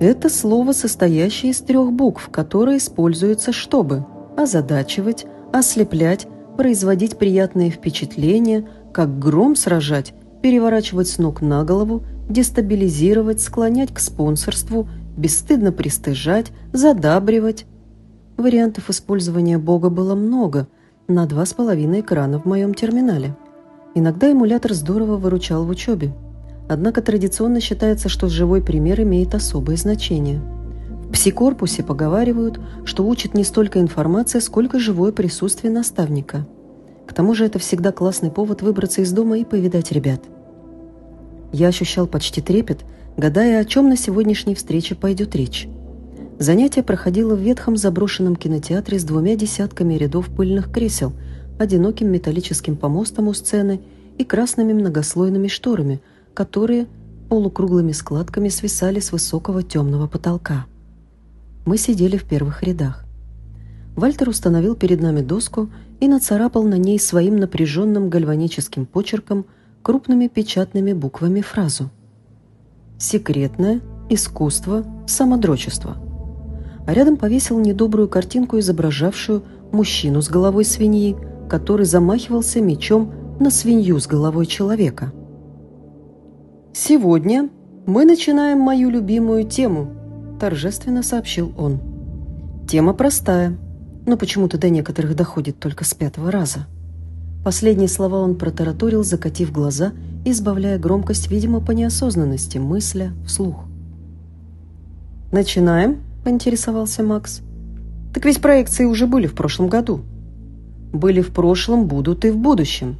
Speaker 1: Это слово, состоящее из трех букв, которое используется, чтобы озадачивать, ослеплять, производить приятные впечатления, как гром сражать, переворачивать с ног на голову, дестабилизировать, склонять к спонсорству, бесстыдно пристыжать, задабривать. Вариантов использования Бога было много, на два с половиной экрана в моем терминале. Иногда эмулятор здорово выручал в учебе. Однако традиционно считается, что живой пример имеет особое значение. В псикорпусе поговаривают, что учит не столько информация, сколько живое присутствие наставника. К тому же это всегда классный повод выбраться из дома и повидать ребят. Я ощущал почти трепет, гадая, о чем на сегодняшней встрече пойдет речь. Занятие проходило в ветхом заброшенном кинотеатре с двумя десятками рядов пыльных кресел, одиноким металлическим помостом у сцены и красными многослойными шторами, которые полукруглыми складками свисали с высокого темного потолка. Мы сидели в первых рядах. Вальтер установил перед нами доску и нацарапал на ней своим напряженным гальваническим почерком крупными печатными буквами фразу «Секретное искусство самодрочества» а рядом повесил недобрую картинку, изображавшую мужчину с головой свиньи, который замахивался мечом на свинью с головой человека. «Сегодня мы начинаем мою любимую тему», – торжественно сообщил он. «Тема простая, но почему-то до некоторых доходит только с пятого раза». Последние слова он протараторил, закатив глаза и избавляя громкость, видимо, по неосознанности, мысля вслух. «Начинаем?» – поинтересовался Макс. «Так ведь проекции уже были в прошлом году». «Были в прошлом, будут и в будущем.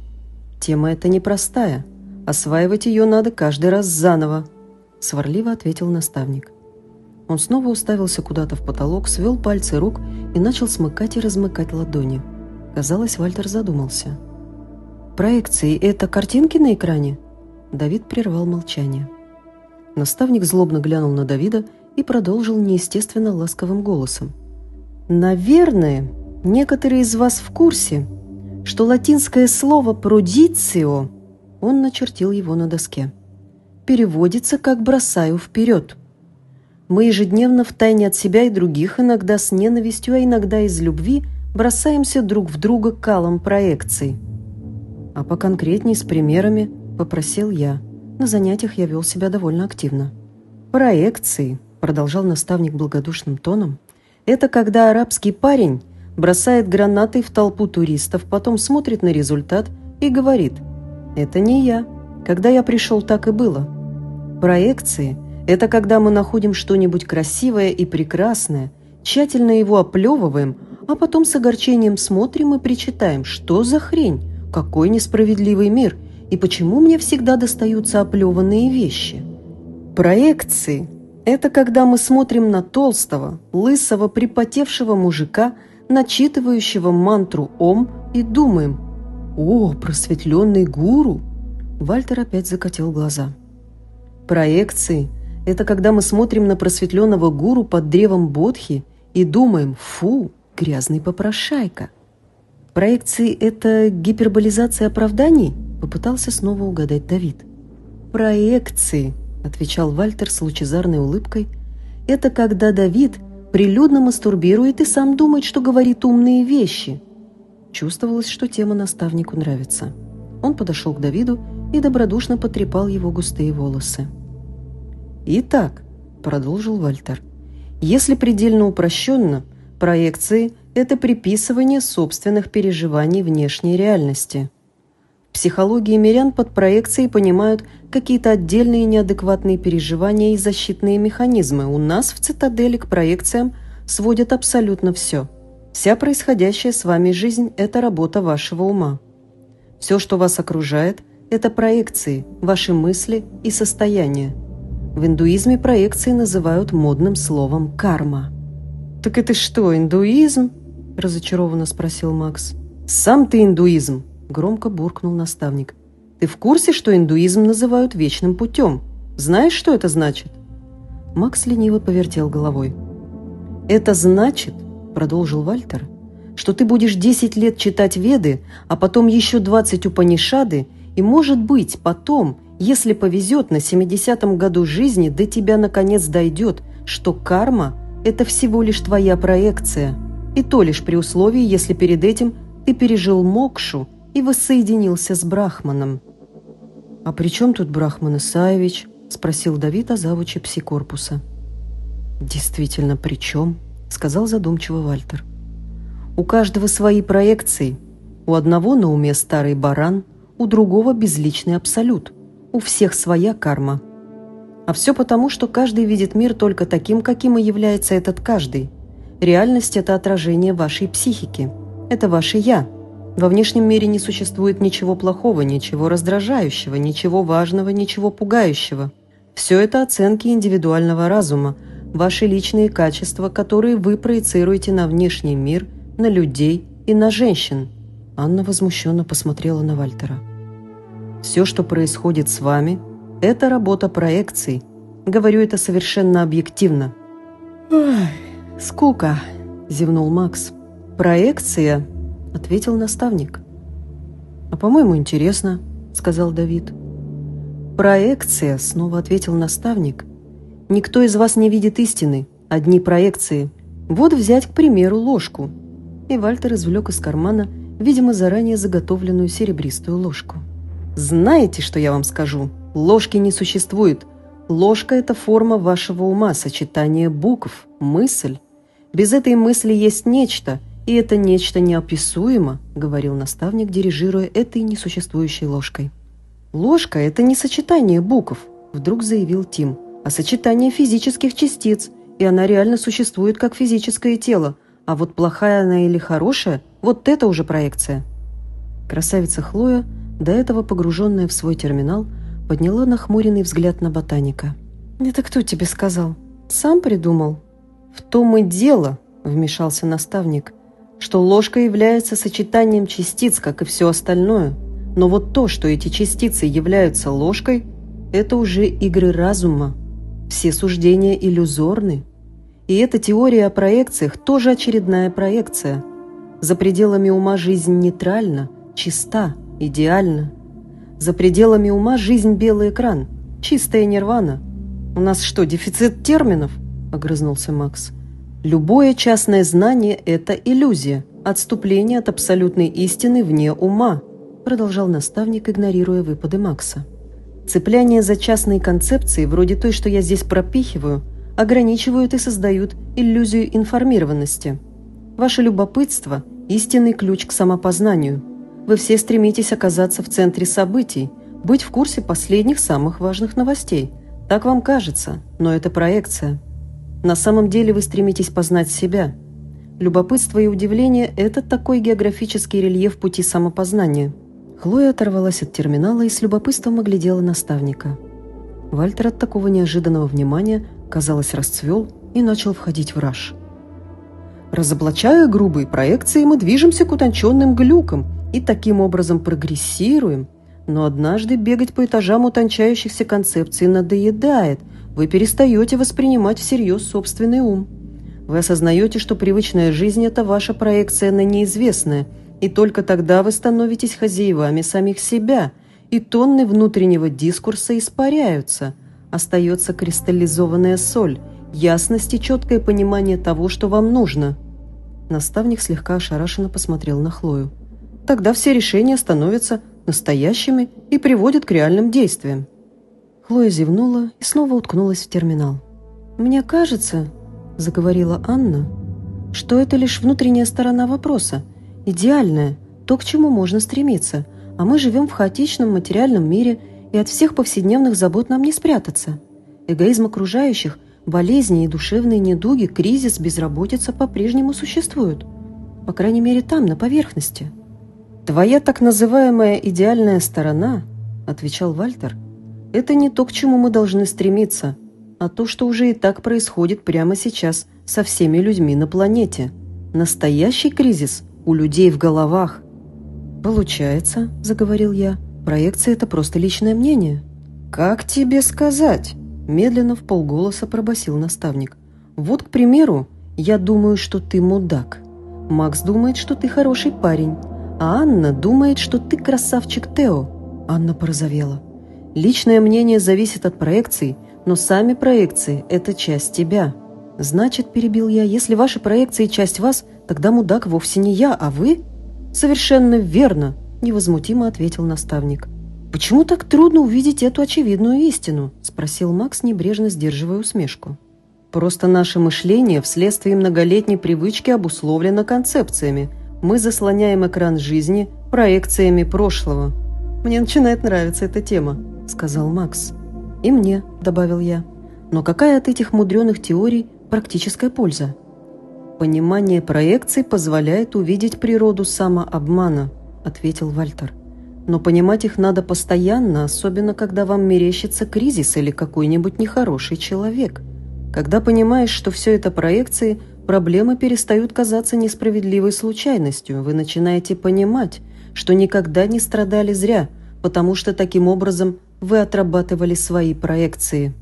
Speaker 1: Тема эта непростая. Осваивать ее надо каждый раз заново», – сварливо ответил наставник. Он снова уставился куда-то в потолок, свел пальцы рук и начал смыкать и размыкать ладони. Казалось, Вальтер задумался. «Проекции – это картинки на экране?» Давид прервал молчание. Наставник злобно глянул на Давида и продолжил неестественно ласковым голосом. «Наверное, некоторые из вас в курсе, что латинское слово «продицио» он начертил его на доске. Переводится как «бросаю вперед». Мы ежедневно втайне от себя и других, иногда с ненавистью, а иногда из любви, бросаемся друг в друга калом проекций. А поконкретней, с примерами, попросил я. На занятиях я вел себя довольно активно. Проекции продолжал наставник благодушным тоном, это когда арабский парень бросает гранаты в толпу туристов, потом смотрит на результат и говорит «Это не я. Когда я пришел, так и было». Проекции – это когда мы находим что-нибудь красивое и прекрасное, тщательно его оплевываем, а потом с огорчением смотрим и причитаем «Что за хрень? Какой несправедливый мир? И почему мне всегда достаются оплеванные вещи?» Проекции это когда мы смотрим на толстого, лысого, припотевшего мужика, начитывающего мантру «Ом» и думаем «О, просветленный гуру!» Вальтер опять закатил глаза. Проекции – это когда мы смотрим на просветленного гуру под древом Бодхи и думаем «Фу, грязный попрошайка!» Проекции – это гиперболизация оправданий? Попытался снова угадать Давид. Проекции – отвечал Вальтер с лучезарной улыбкой, это когда Давид прилюдно мастурбирует и сам думает, что говорит умные вещи. Чувствовалось, что тема наставнику нравится. Он подошел к Давиду и добродушно потрепал его густые волосы. «Итак», — продолжил Вальтер, — «если предельно упрощенно, проекции — это приписывание собственных переживаний внешней реальности психологии мирян под проекцией понимают какие-то отдельные неадекватные переживания и защитные механизмы. У нас в цитадели к проекциям сводят абсолютно все. Вся происходящая с вами жизнь – это работа вашего ума. Все, что вас окружает – это проекции, ваши мысли и состояния. В индуизме проекции называют модным словом «карма». «Так это что, индуизм?» – разочарованно спросил Макс. «Сам ты индуизм!» Громко буркнул наставник. «Ты в курсе, что индуизм называют вечным путем? Знаешь, что это значит?» Макс лениво повертел головой. «Это значит, продолжил Вальтер, что ты будешь 10 лет читать Веды, а потом еще 20 Упанишады, и, может быть, потом, если повезет, на 70-м году жизни до тебя наконец дойдет, что карма – это всего лишь твоя проекция, и то лишь при условии, если перед этим ты пережил мокшу и воссоединился с Брахманом. «А при чем тут Брахман Исаевич?» – спросил Давид о завуче псикорпуса. «Действительно, при чем?» – сказал задумчиво Вальтер. «У каждого свои проекции. У одного на уме старый баран, у другого безличный абсолют. У всех своя карма. А все потому, что каждый видит мир только таким, каким и является этот каждый. Реальность – это отражение вашей психики. Это ваше «я». Во внешнем мире не существует ничего плохого, ничего раздражающего, ничего важного, ничего пугающего. Все это оценки индивидуального разума, ваши личные качества, которые вы проецируете на внешний мир, на людей и на женщин. Анна возмущенно посмотрела на Вальтера. Все, что происходит с вами, это работа проекций. Говорю это совершенно объективно.
Speaker 2: «Ой, скука!» – зевнул Макс.
Speaker 1: «Проекция», – ответил наставник. «А по-моему, интересно», – сказал Давид. «Проекция», – снова ответил наставник. «Никто из вас не видит истины, одни проекции. Вот взять, к примеру, ложку». И Вальтер извлек из кармана, видимо, заранее заготовленную серебристую ложку. «Знаете, что я вам скажу? Ложки не существует. Ложка – это форма вашего ума, сочетание букв, мысль. Без этой мысли есть нечто – и это нечто неописуемо, говорил наставник, дирижируя этой несуществующей ложкой. Ложка – это не сочетание букв, вдруг заявил Тим, а сочетание физических частиц, и она реально существует как физическое тело, а вот плохая она или хорошая – вот это уже проекция. Красавица Хлоя, до этого погруженная в свой терминал, подняла нахмуренный взгляд на ботаника.
Speaker 2: «Это кто тебе сказал? Сам придумал?»
Speaker 1: «В том и дело», – вмешался наставник – что ложка является сочетанием частиц, как и все остальное. Но вот то, что эти частицы являются ложкой, это уже игры разума. Все суждения иллюзорны. И эта теория о проекциях тоже очередная проекция. За пределами ума жизнь нейтральна, чиста, идеальна. За пределами ума жизнь белый экран, чистая нирвана. «У нас что, дефицит терминов?» – огрызнулся Макс. Любое частное знание – это иллюзия, отступление от абсолютной истины вне ума, продолжал наставник, игнорируя выпады Макса. Цепляние за частные концепции, вроде той, что я здесь пропихиваю, ограничивают и создают иллюзию информированности. Ваше любопытство – истинный ключ к самопознанию. Вы все стремитесь оказаться в центре событий, быть в курсе последних самых важных новостей. Так вам кажется, но это проекция. На самом деле вы стремитесь познать себя. Любопытство и удивление – это такой географический рельеф пути самопознания. Хлоя оторвалась от терминала и с любопытством оглядела наставника. Вальтер от такого неожиданного внимания, казалось, расцвел и начал входить в раж. Разоблачая грубые проекции, мы движемся к утонченным глюкам и таким образом прогрессируем. Но однажды бегать по этажам утончающихся концепций надоедает – вы перестаете воспринимать всерьез собственный ум. Вы осознаете, что привычная жизнь – это ваша проекция на неизвестное, и только тогда вы становитесь хозяевами самих себя, и тонны внутреннего дискурса испаряются. Остается кристаллизованная соль, ясность и четкое понимание того, что вам нужно. Наставник слегка ошарашенно посмотрел на Хлою. Тогда все решения становятся настоящими и приводят к реальным действиям. Хлоя зевнула и снова уткнулась в терминал.
Speaker 2: «Мне кажется, — заговорила Анна, — что это лишь внутренняя сторона вопроса, идеальная, то, к чему можно стремиться, а мы живем в хаотичном материальном мире, и от всех повседневных забот нам не спрятаться. Эгоизм окружающих, болезни и душевные недуги, кризис, безработица по-прежнему существуют. По крайней мере, там, на поверхности».
Speaker 1: «Твоя так называемая идеальная сторона, — отвечал Вальтер, — это не то, к чему мы должны стремиться, а то, что уже и так происходит прямо сейчас со всеми людьми на планете. Настоящий кризис у людей в головах.
Speaker 2: «Получается, — заговорил я, — проекция — это просто личное мнение».
Speaker 1: «Как тебе сказать?» — медленно в полголоса пробасил наставник. «Вот, к примеру, Я думаю, что ты мудак. Макс думает, что ты хороший парень. А Анна думает, что ты красавчик Тео. Анна порозовела. Личное мнение зависит от проекций, но сами проекции – это часть тебя. Значит, перебил я, если ваши проекции – часть вас, тогда мудак вовсе не я, а вы? Совершенно верно, невозмутимо ответил наставник. «Почему так трудно увидеть эту очевидную истину?» – спросил Макс, небрежно сдерживая усмешку. «Просто наше мышление вследствие многолетней привычки обусловлено концепциями. Мы заслоняем экран жизни проекциями прошлого». «Мне начинает нравиться эта тема», – сказал Макс. «И мне», – добавил я. «Но какая от этих мудреных теорий практическая польза?» «Понимание проекций позволяет увидеть природу самообмана», – ответил Вальтер. «Но понимать их надо постоянно, особенно когда вам мерещится кризис или какой-нибудь нехороший человек. Когда понимаешь, что все это проекции, проблемы перестают казаться несправедливой случайностью. Вы начинаете понимать, что никогда не страдали зря, потому что таким образом вы отрабатывали свои проекции.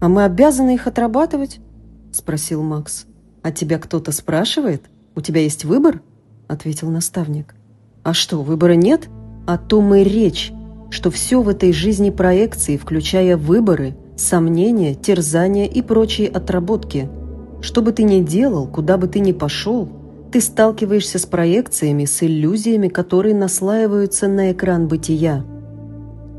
Speaker 1: «А мы обязаны их отрабатывать?» – спросил Макс. «А тебя кто-то спрашивает? У тебя есть выбор?» – ответил наставник. «А что, выбора нет? О том и речь, что все в этой жизни проекции, включая выборы, сомнения, терзания и прочие отработки. Что бы ты ни делал, куда бы ты ни пошел, ты сталкиваешься с проекциями, с иллюзиями, которые наслаиваются на экран бытия.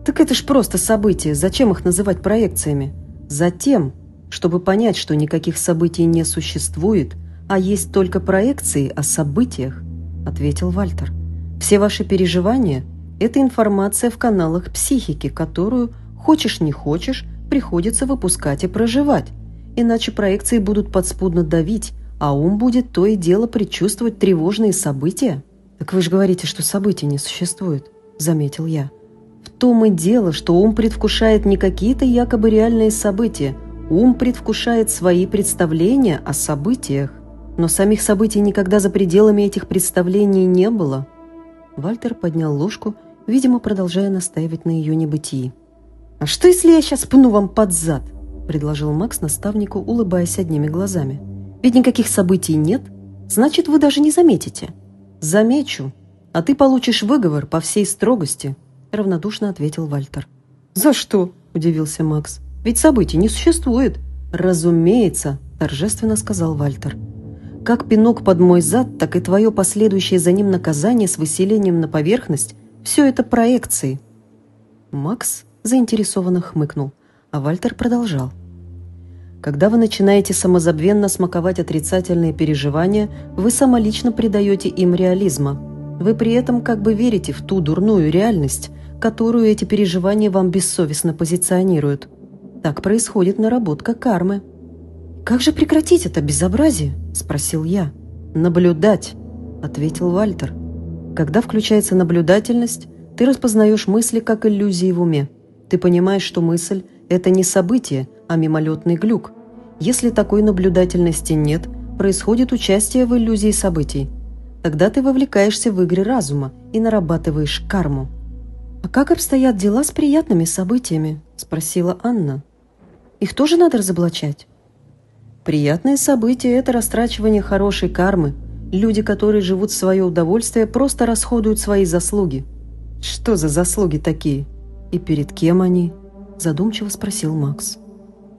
Speaker 1: Так это ж просто события, зачем их называть проекциями? Затем, чтобы понять, что никаких событий не существует, а есть только проекции о событиях, ответил Вальтер. Все ваши переживания – это информация в каналах психики, которую, хочешь не хочешь, приходится выпускать и проживать, иначе проекции будут подспудно давить, а ум будет то и дело предчувствовать тревожные события. «Так вы же говорите, что событий не существует», – заметил я. «В том и дело, что ум предвкушает не какие-то якобы реальные события, ум предвкушает свои представления о событиях. Но самих событий никогда за пределами этих представлений не было». Вальтер поднял ложку, видимо, продолжая настаивать на ее небытии. «А что, если я сейчас пну вам под зад?» – предложил Макс наставнику, улыбаясь одними глазами. Ведь никаких событий нет, значит, вы даже не заметите. Замечу, а ты получишь выговор по всей строгости, равнодушно ответил Вальтер. За что? удивился Макс. Ведь событий не существует. Разумеется, торжественно сказал Вальтер. Как пинок под мой зад, так и твое последующее за ним наказание с выселением на поверхность – все это проекции. Макс заинтересованно хмыкнул, а Вальтер продолжал. Когда вы начинаете самозабвенно смаковать отрицательные переживания, вы самолично придаете им реализма. Вы при этом как бы верите в ту дурную реальность, которую эти переживания вам бессовестно позиционируют. Так происходит наработка кармы. «Как же прекратить это безобразие?» – спросил я. «Наблюдать», – ответил Вальтер. «Когда включается наблюдательность, ты распознаешь мысли как иллюзии в уме. Ты понимаешь, что мысль – это не событие, а мимолетный глюк. Если такой наблюдательности нет, происходит участие в иллюзии событий. Тогда ты вовлекаешься в игры разума и нарабатываешь карму. «А как обстоят дела с приятными событиями?» – спросила Анна. «Их тоже надо разоблачать?» «Приятные события – это растрачивание хорошей кармы. Люди, которые живут в свое удовольствие, просто расходуют свои заслуги». «Что за заслуги такие? И перед кем они?» – задумчиво спросил Макс.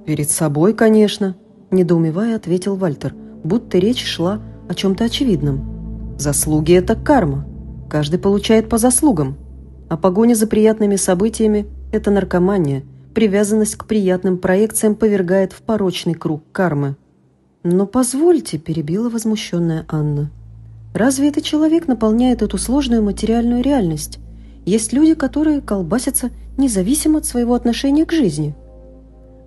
Speaker 1: «Перед собой, конечно», – недоумевая ответил Вальтер, будто речь шла о чем-то очевидном. «Заслуги – это карма. Каждый получает по заслугам. А погоня за приятными событиями – это наркомания. Привязанность к приятным проекциям повергает в порочный круг кармы». «Но позвольте», – перебила возмущенная Анна. «Разве этот человек наполняет эту сложную материальную реальность? Есть люди, которые колбасятся независимо от своего отношения к жизни».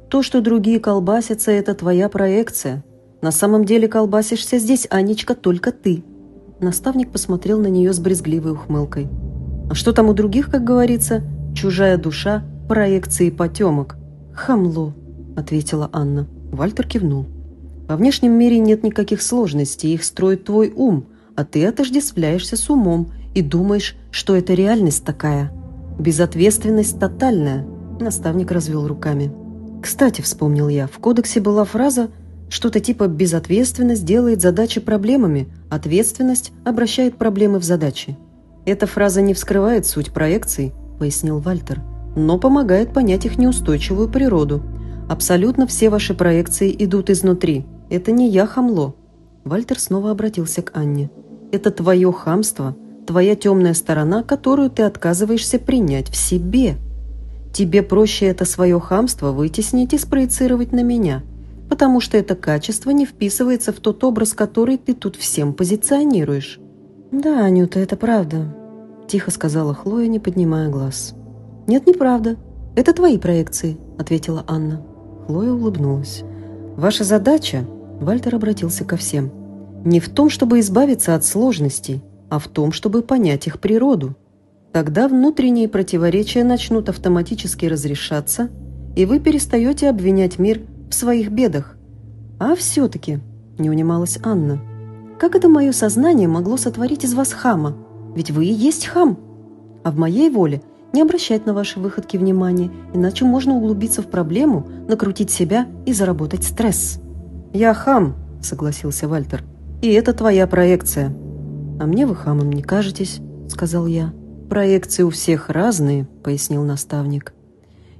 Speaker 1: То, что другие колбасятся, это твоя проекция. На самом деле колбасишься здесь, Анечка, только ты. Наставник посмотрел на нее с брезгливой ухмылкой. А что там у других, как говорится? Чужая душа, проекции потемок. Хамло, ответила Анна. Вальтер кивнул. Во внешнем мире нет никаких сложностей, их строит твой ум, а ты отождествляешься с умом и думаешь, что это реальность такая. Безответственность тотальная. Наставник развел руками. Кстати, вспомнил я, в кодексе была фраза, Что-то типа «безответственность делает задачи проблемами, ответственность обращает проблемы в задачи». Эта фраза не вскрывает суть проекций, пояснил Вальтер, но помогает понять их неустойчивую природу. Абсолютно все ваши проекции идут изнутри. Это не я хамло. Вальтер снова обратился к Анне. Это твое хамство, твоя темная сторона, которую ты отказываешься принять в себе. Тебе проще это свое хамство вытеснить и спроецировать на меня, потому что это качество не вписывается в тот образ, который ты тут всем позиционируешь. «Да, Анюта, это правда», – тихо сказала Хлоя, не поднимая глаз. «Нет, неправда. Это твои проекции», – ответила Анна. Хлоя улыбнулась. «Ваша задача», – Вальтер обратился ко всем, – «не в том, чтобы избавиться от сложностей, а в том, чтобы понять их природу. Тогда внутренние противоречия начнут автоматически разрешаться, и вы перестаете обвинять мир в своих бедах. А все-таки, не унималась Анна, как это мое сознание могло сотворить из вас хама? Ведь вы и есть хам. А в моей воле не обращать на ваши выходки внимания, иначе можно углубиться в проблему, накрутить себя и заработать стресс. «Я хам», — согласился Вальтер. «И это твоя проекция». «А мне вы хамом не кажетесь», — сказал я. «Проекции у всех разные», — пояснил наставник.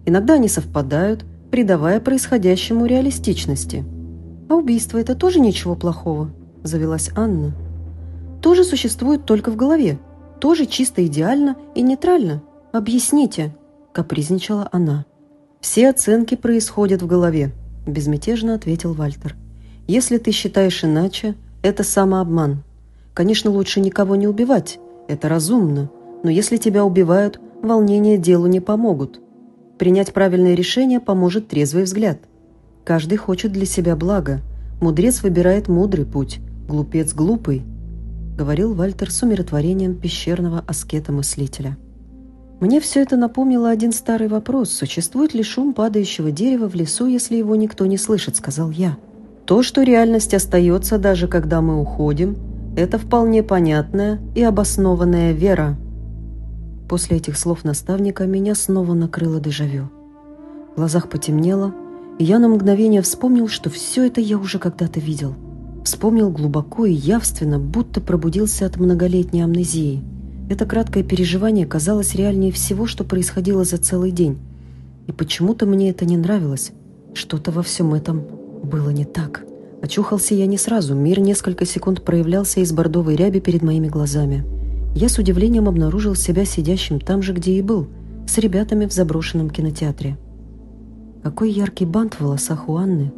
Speaker 1: «Иногда они совпадают, придавая происходящему реалистичности». «А убийство — это тоже ничего плохого», — завелась Анна. «Тоже существует только в голове, тоже чисто идеально и нейтрально. Объясните», — капризничала она. «Все оценки происходят в голове», — безмятежно ответил Вальтер. «Если ты считаешь иначе, это самообман. Конечно, лучше никого не убивать, это разумно, но если тебя убивают, волнения делу не помогут. Принять правильное решение поможет трезвый взгляд. Каждый хочет для себя блага. Мудрец выбирает мудрый путь, глупец глупый, говорил Вальтер с умиротворением пещерного аскета-мыслителя. Мне все это напомнило один старый вопрос. Существует ли шум падающего дерева в лесу, если его никто не слышит, сказал я. То, что реальность остается, даже когда мы уходим – это вполне понятная и обоснованная вера. После этих слов наставника меня снова накрыло дежавю. В глазах потемнело, и я на мгновение вспомнил, что все это я уже когда-то видел. Вспомнил глубоко и явственно, будто пробудился от многолетней амнезии. Это краткое переживание казалось реальнее всего, что происходило за целый день. И почему-то мне это не нравилось. Что-то во всем этом было не так. Очухался я не сразу, мир несколько секунд проявлялся из бордовой ряби перед моими глазами. Я с удивлением обнаружил себя сидящим там же, где и был, с ребятами в заброшенном кинотеатре. Какой яркий бант в волосах у Анны.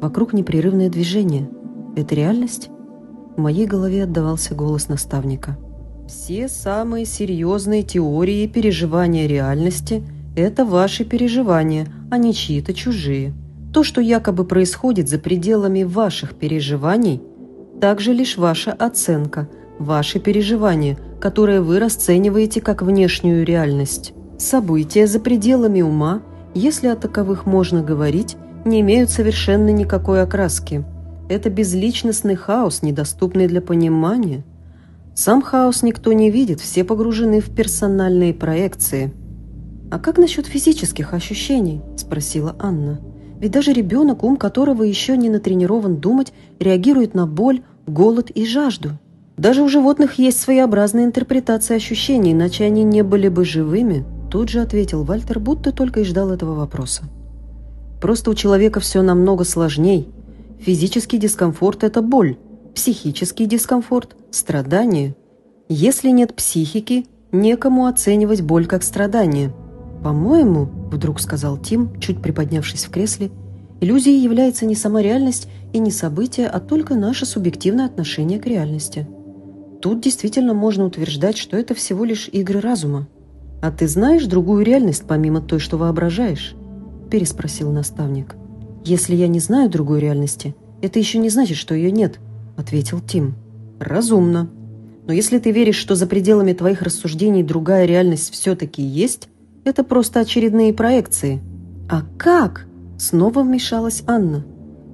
Speaker 1: Вокруг непрерывное движение. Это реальность? В моей голове отдавался голос наставника. Все самые серьезные теории переживания реальности – это ваши переживания, а не чьи-то чужие. То, что якобы происходит за пределами ваших переживаний, также лишь ваша оценка, ваши переживания, которые вы расцениваете как внешнюю реальность. События за пределами ума, если о таковых можно говорить, не имеют совершенно никакой окраски. Это безличностный хаос, недоступный для понимания. Сам хаос никто не видит, все погружены в персональные проекции. «А как насчет физических ощущений?» – спросила Анна. Ведь даже ребенок, ум которого еще не натренирован думать, реагирует на боль, голод и жажду. Даже у животных есть своеобразная интерпретация ощущений, иначе они не были бы живыми, тут же ответил Вальтер, будто только и ждал этого вопроса. Просто у человека все намного сложней. Физический дискомфорт – это боль, психический дискомфорт – страдание. Если нет психики, некому оценивать боль как страдание – «По-моему», — вдруг сказал Тим, чуть приподнявшись в кресле, «иллюзией является не сама реальность и не событие, а только наше субъективное отношение к реальности. Тут действительно можно утверждать, что это всего лишь игры разума. А ты знаешь другую реальность, помимо той, что воображаешь?» – переспросил наставник. «Если я не знаю другой реальности, это еще не значит, что ее нет», – ответил Тим. «Разумно. Но если ты веришь, что за пределами твоих рассуждений другая реальность все-таки есть, это просто очередные проекции. А как? Снова вмешалась Анна.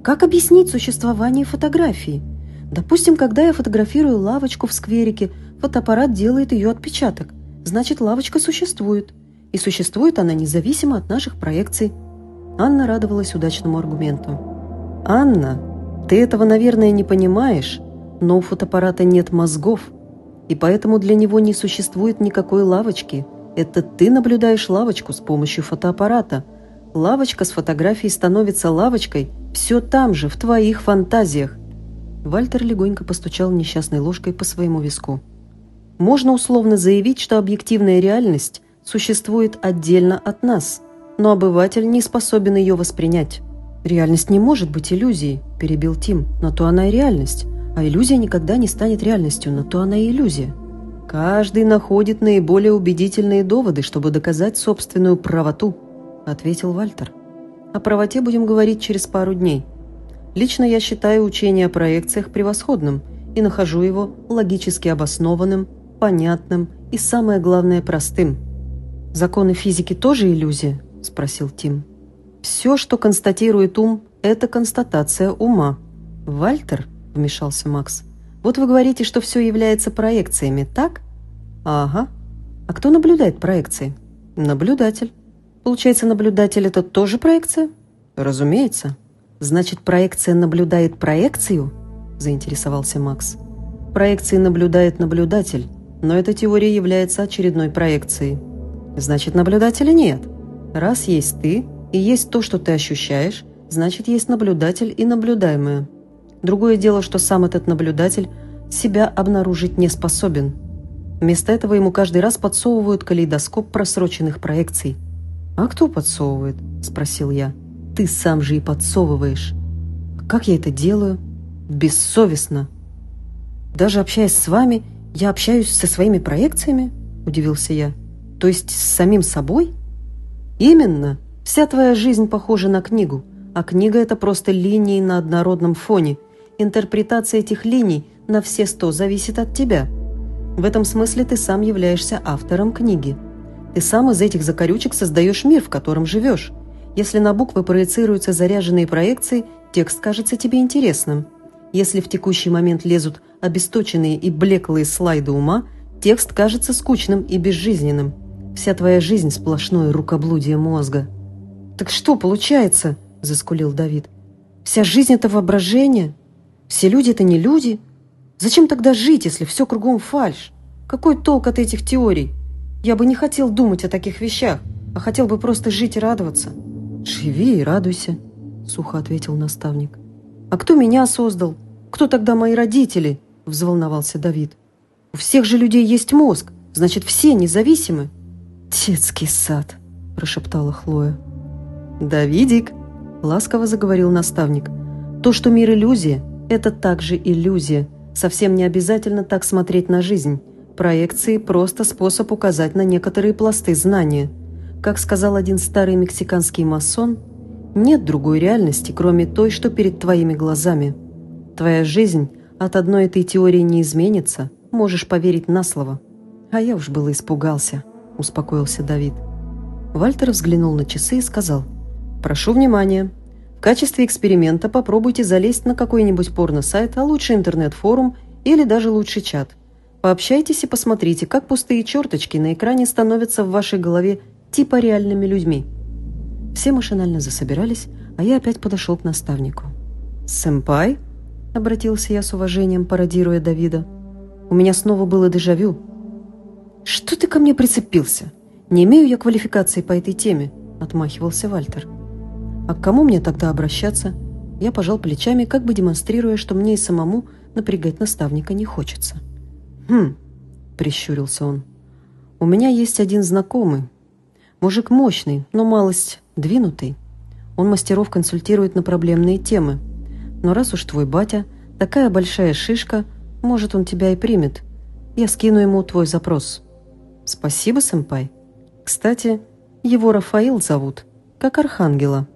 Speaker 1: Как объяснить существование фотографии? Допустим, когда я фотографирую лавочку в скверике, фотоаппарат делает ее отпечаток. Значит, лавочка существует. И существует она независимо от наших проекций. Анна радовалась удачному аргументу. «Анна, ты этого, наверное, не понимаешь, но у фотоаппарата нет мозгов, и поэтому для него не существует никакой лавочки. Это ты наблюдаешь лавочку с помощью фотоаппарата. Лавочка с фотографией становится лавочкой все там же, в твоих фантазиях». Вальтер легонько постучал несчастной ложкой по своему виску. «Можно условно заявить, что объективная реальность существует отдельно от нас, но обыватель не способен ее воспринять». «Реальность не может быть иллюзией», – перебил Тим, – «но то она и реальность. А иллюзия никогда не станет реальностью, но то она и иллюзия. Каждый находит наиболее убедительные доводы, чтобы доказать собственную правоту, ответил Вальтер. О правоте будем говорить через пару дней. Лично я считаю учение о проекциях превосходным и нахожу его логически обоснованным, понятным и, самое главное, простым. «Законы физики тоже иллюзия?» – спросил Тим. «Все, что констатирует ум, это констатация ума. Вальтер – вмешался Макс. «Вот вы говорите, что все является проекциями, так?» «Ага. А кто наблюдает проекции?» «Наблюдатель. Получается, наблюдатель – это тоже проекция?» «Разумеется. Значит, проекция наблюдает проекцию?» – заинтересовался Макс. «Проекции наблюдает наблюдатель, но эта теория является очередной проекцией. Значит, наблюдателя нет. Раз есть ты и есть то, что ты ощущаешь, значит, есть наблюдатель и наблюдаемое. Другое дело, что сам этот наблюдатель себя обнаружить не способен. Вместо этого ему каждый раз подсовывают калейдоскоп просроченных проекций. «А кто подсовывает?» – спросил я. «Ты сам же и подсовываешь». «Как я это делаю?» «Бессовестно». «Даже общаясь с вами, я общаюсь со своими проекциями?» – удивился я. «То есть с самим собой?» «Именно. Вся твоя жизнь похожа на книгу, а книга – это просто линии на однородном фоне – Интерпретация этих линий на все сто зависит от тебя. В этом смысле ты сам являешься автором книги. Ты сам из этих закорючек создаешь мир, в котором живешь. Если на буквы проецируются заряженные проекции, текст кажется тебе интересным. Если в текущий момент лезут обесточенные и блеклые слайды ума, текст кажется скучным и безжизненным. Вся твоя жизнь – сплошное рукоблудие мозга. «Так что получается?» – заскулил Давид. «Вся жизнь – это воображение?» Все люди – это не люди. Зачем тогда жить, если все кругом фальшь? Какой толк от этих теорий? Я бы не хотел думать о таких вещах, а хотел бы просто жить и радоваться. «Живи и радуйся», – сухо ответил наставник. «А кто меня создал? Кто тогда мои родители?» – взволновался Давид. «У всех же людей есть мозг, значит, все независимы». «Детский сад», – прошептала Хлоя. «Давидик», – ласково заговорил наставник, – «то, что мир иллюзия – это также иллюзия. Совсем не обязательно так смотреть на жизнь. Проекции – просто способ указать на некоторые пласты знания. Как сказал один старый мексиканский масон, нет другой реальности, кроме той, что перед твоими глазами. Твоя жизнь от одной этой теории не изменится, можешь поверить на слово. А я уж было испугался, успокоился Давид. Вальтер взглянул на часы и сказал, «Прошу внимания, качестве эксперимента попробуйте залезть на какой-нибудь порно-сайт, а лучше интернет-форум или даже лучший чат. Пообщайтесь и посмотрите, как пустые черточки на экране становятся в вашей голове типа реальными людьми. Все машинально засобирались, а я опять подошел к наставнику. «Сэмпай?» – обратился я с уважением, пародируя Давида. «У меня снова было дежавю». «Что ты ко мне прицепился? Не имею я квалификации по этой теме», – отмахивался Вальтер. А к кому мне тогда обращаться? Я пожал плечами, как бы демонстрируя, что мне и самому напрягать наставника не хочется. «Хм», — прищурился он, — «у меня есть один знакомый. Мужик мощный, но малость двинутый. Он мастеров консультирует на проблемные темы. Но раз уж твой батя такая большая шишка, может, он тебя и примет. Я скину ему твой запрос». «Спасибо, сэмпай. Кстати, его Рафаил зовут, как архангела».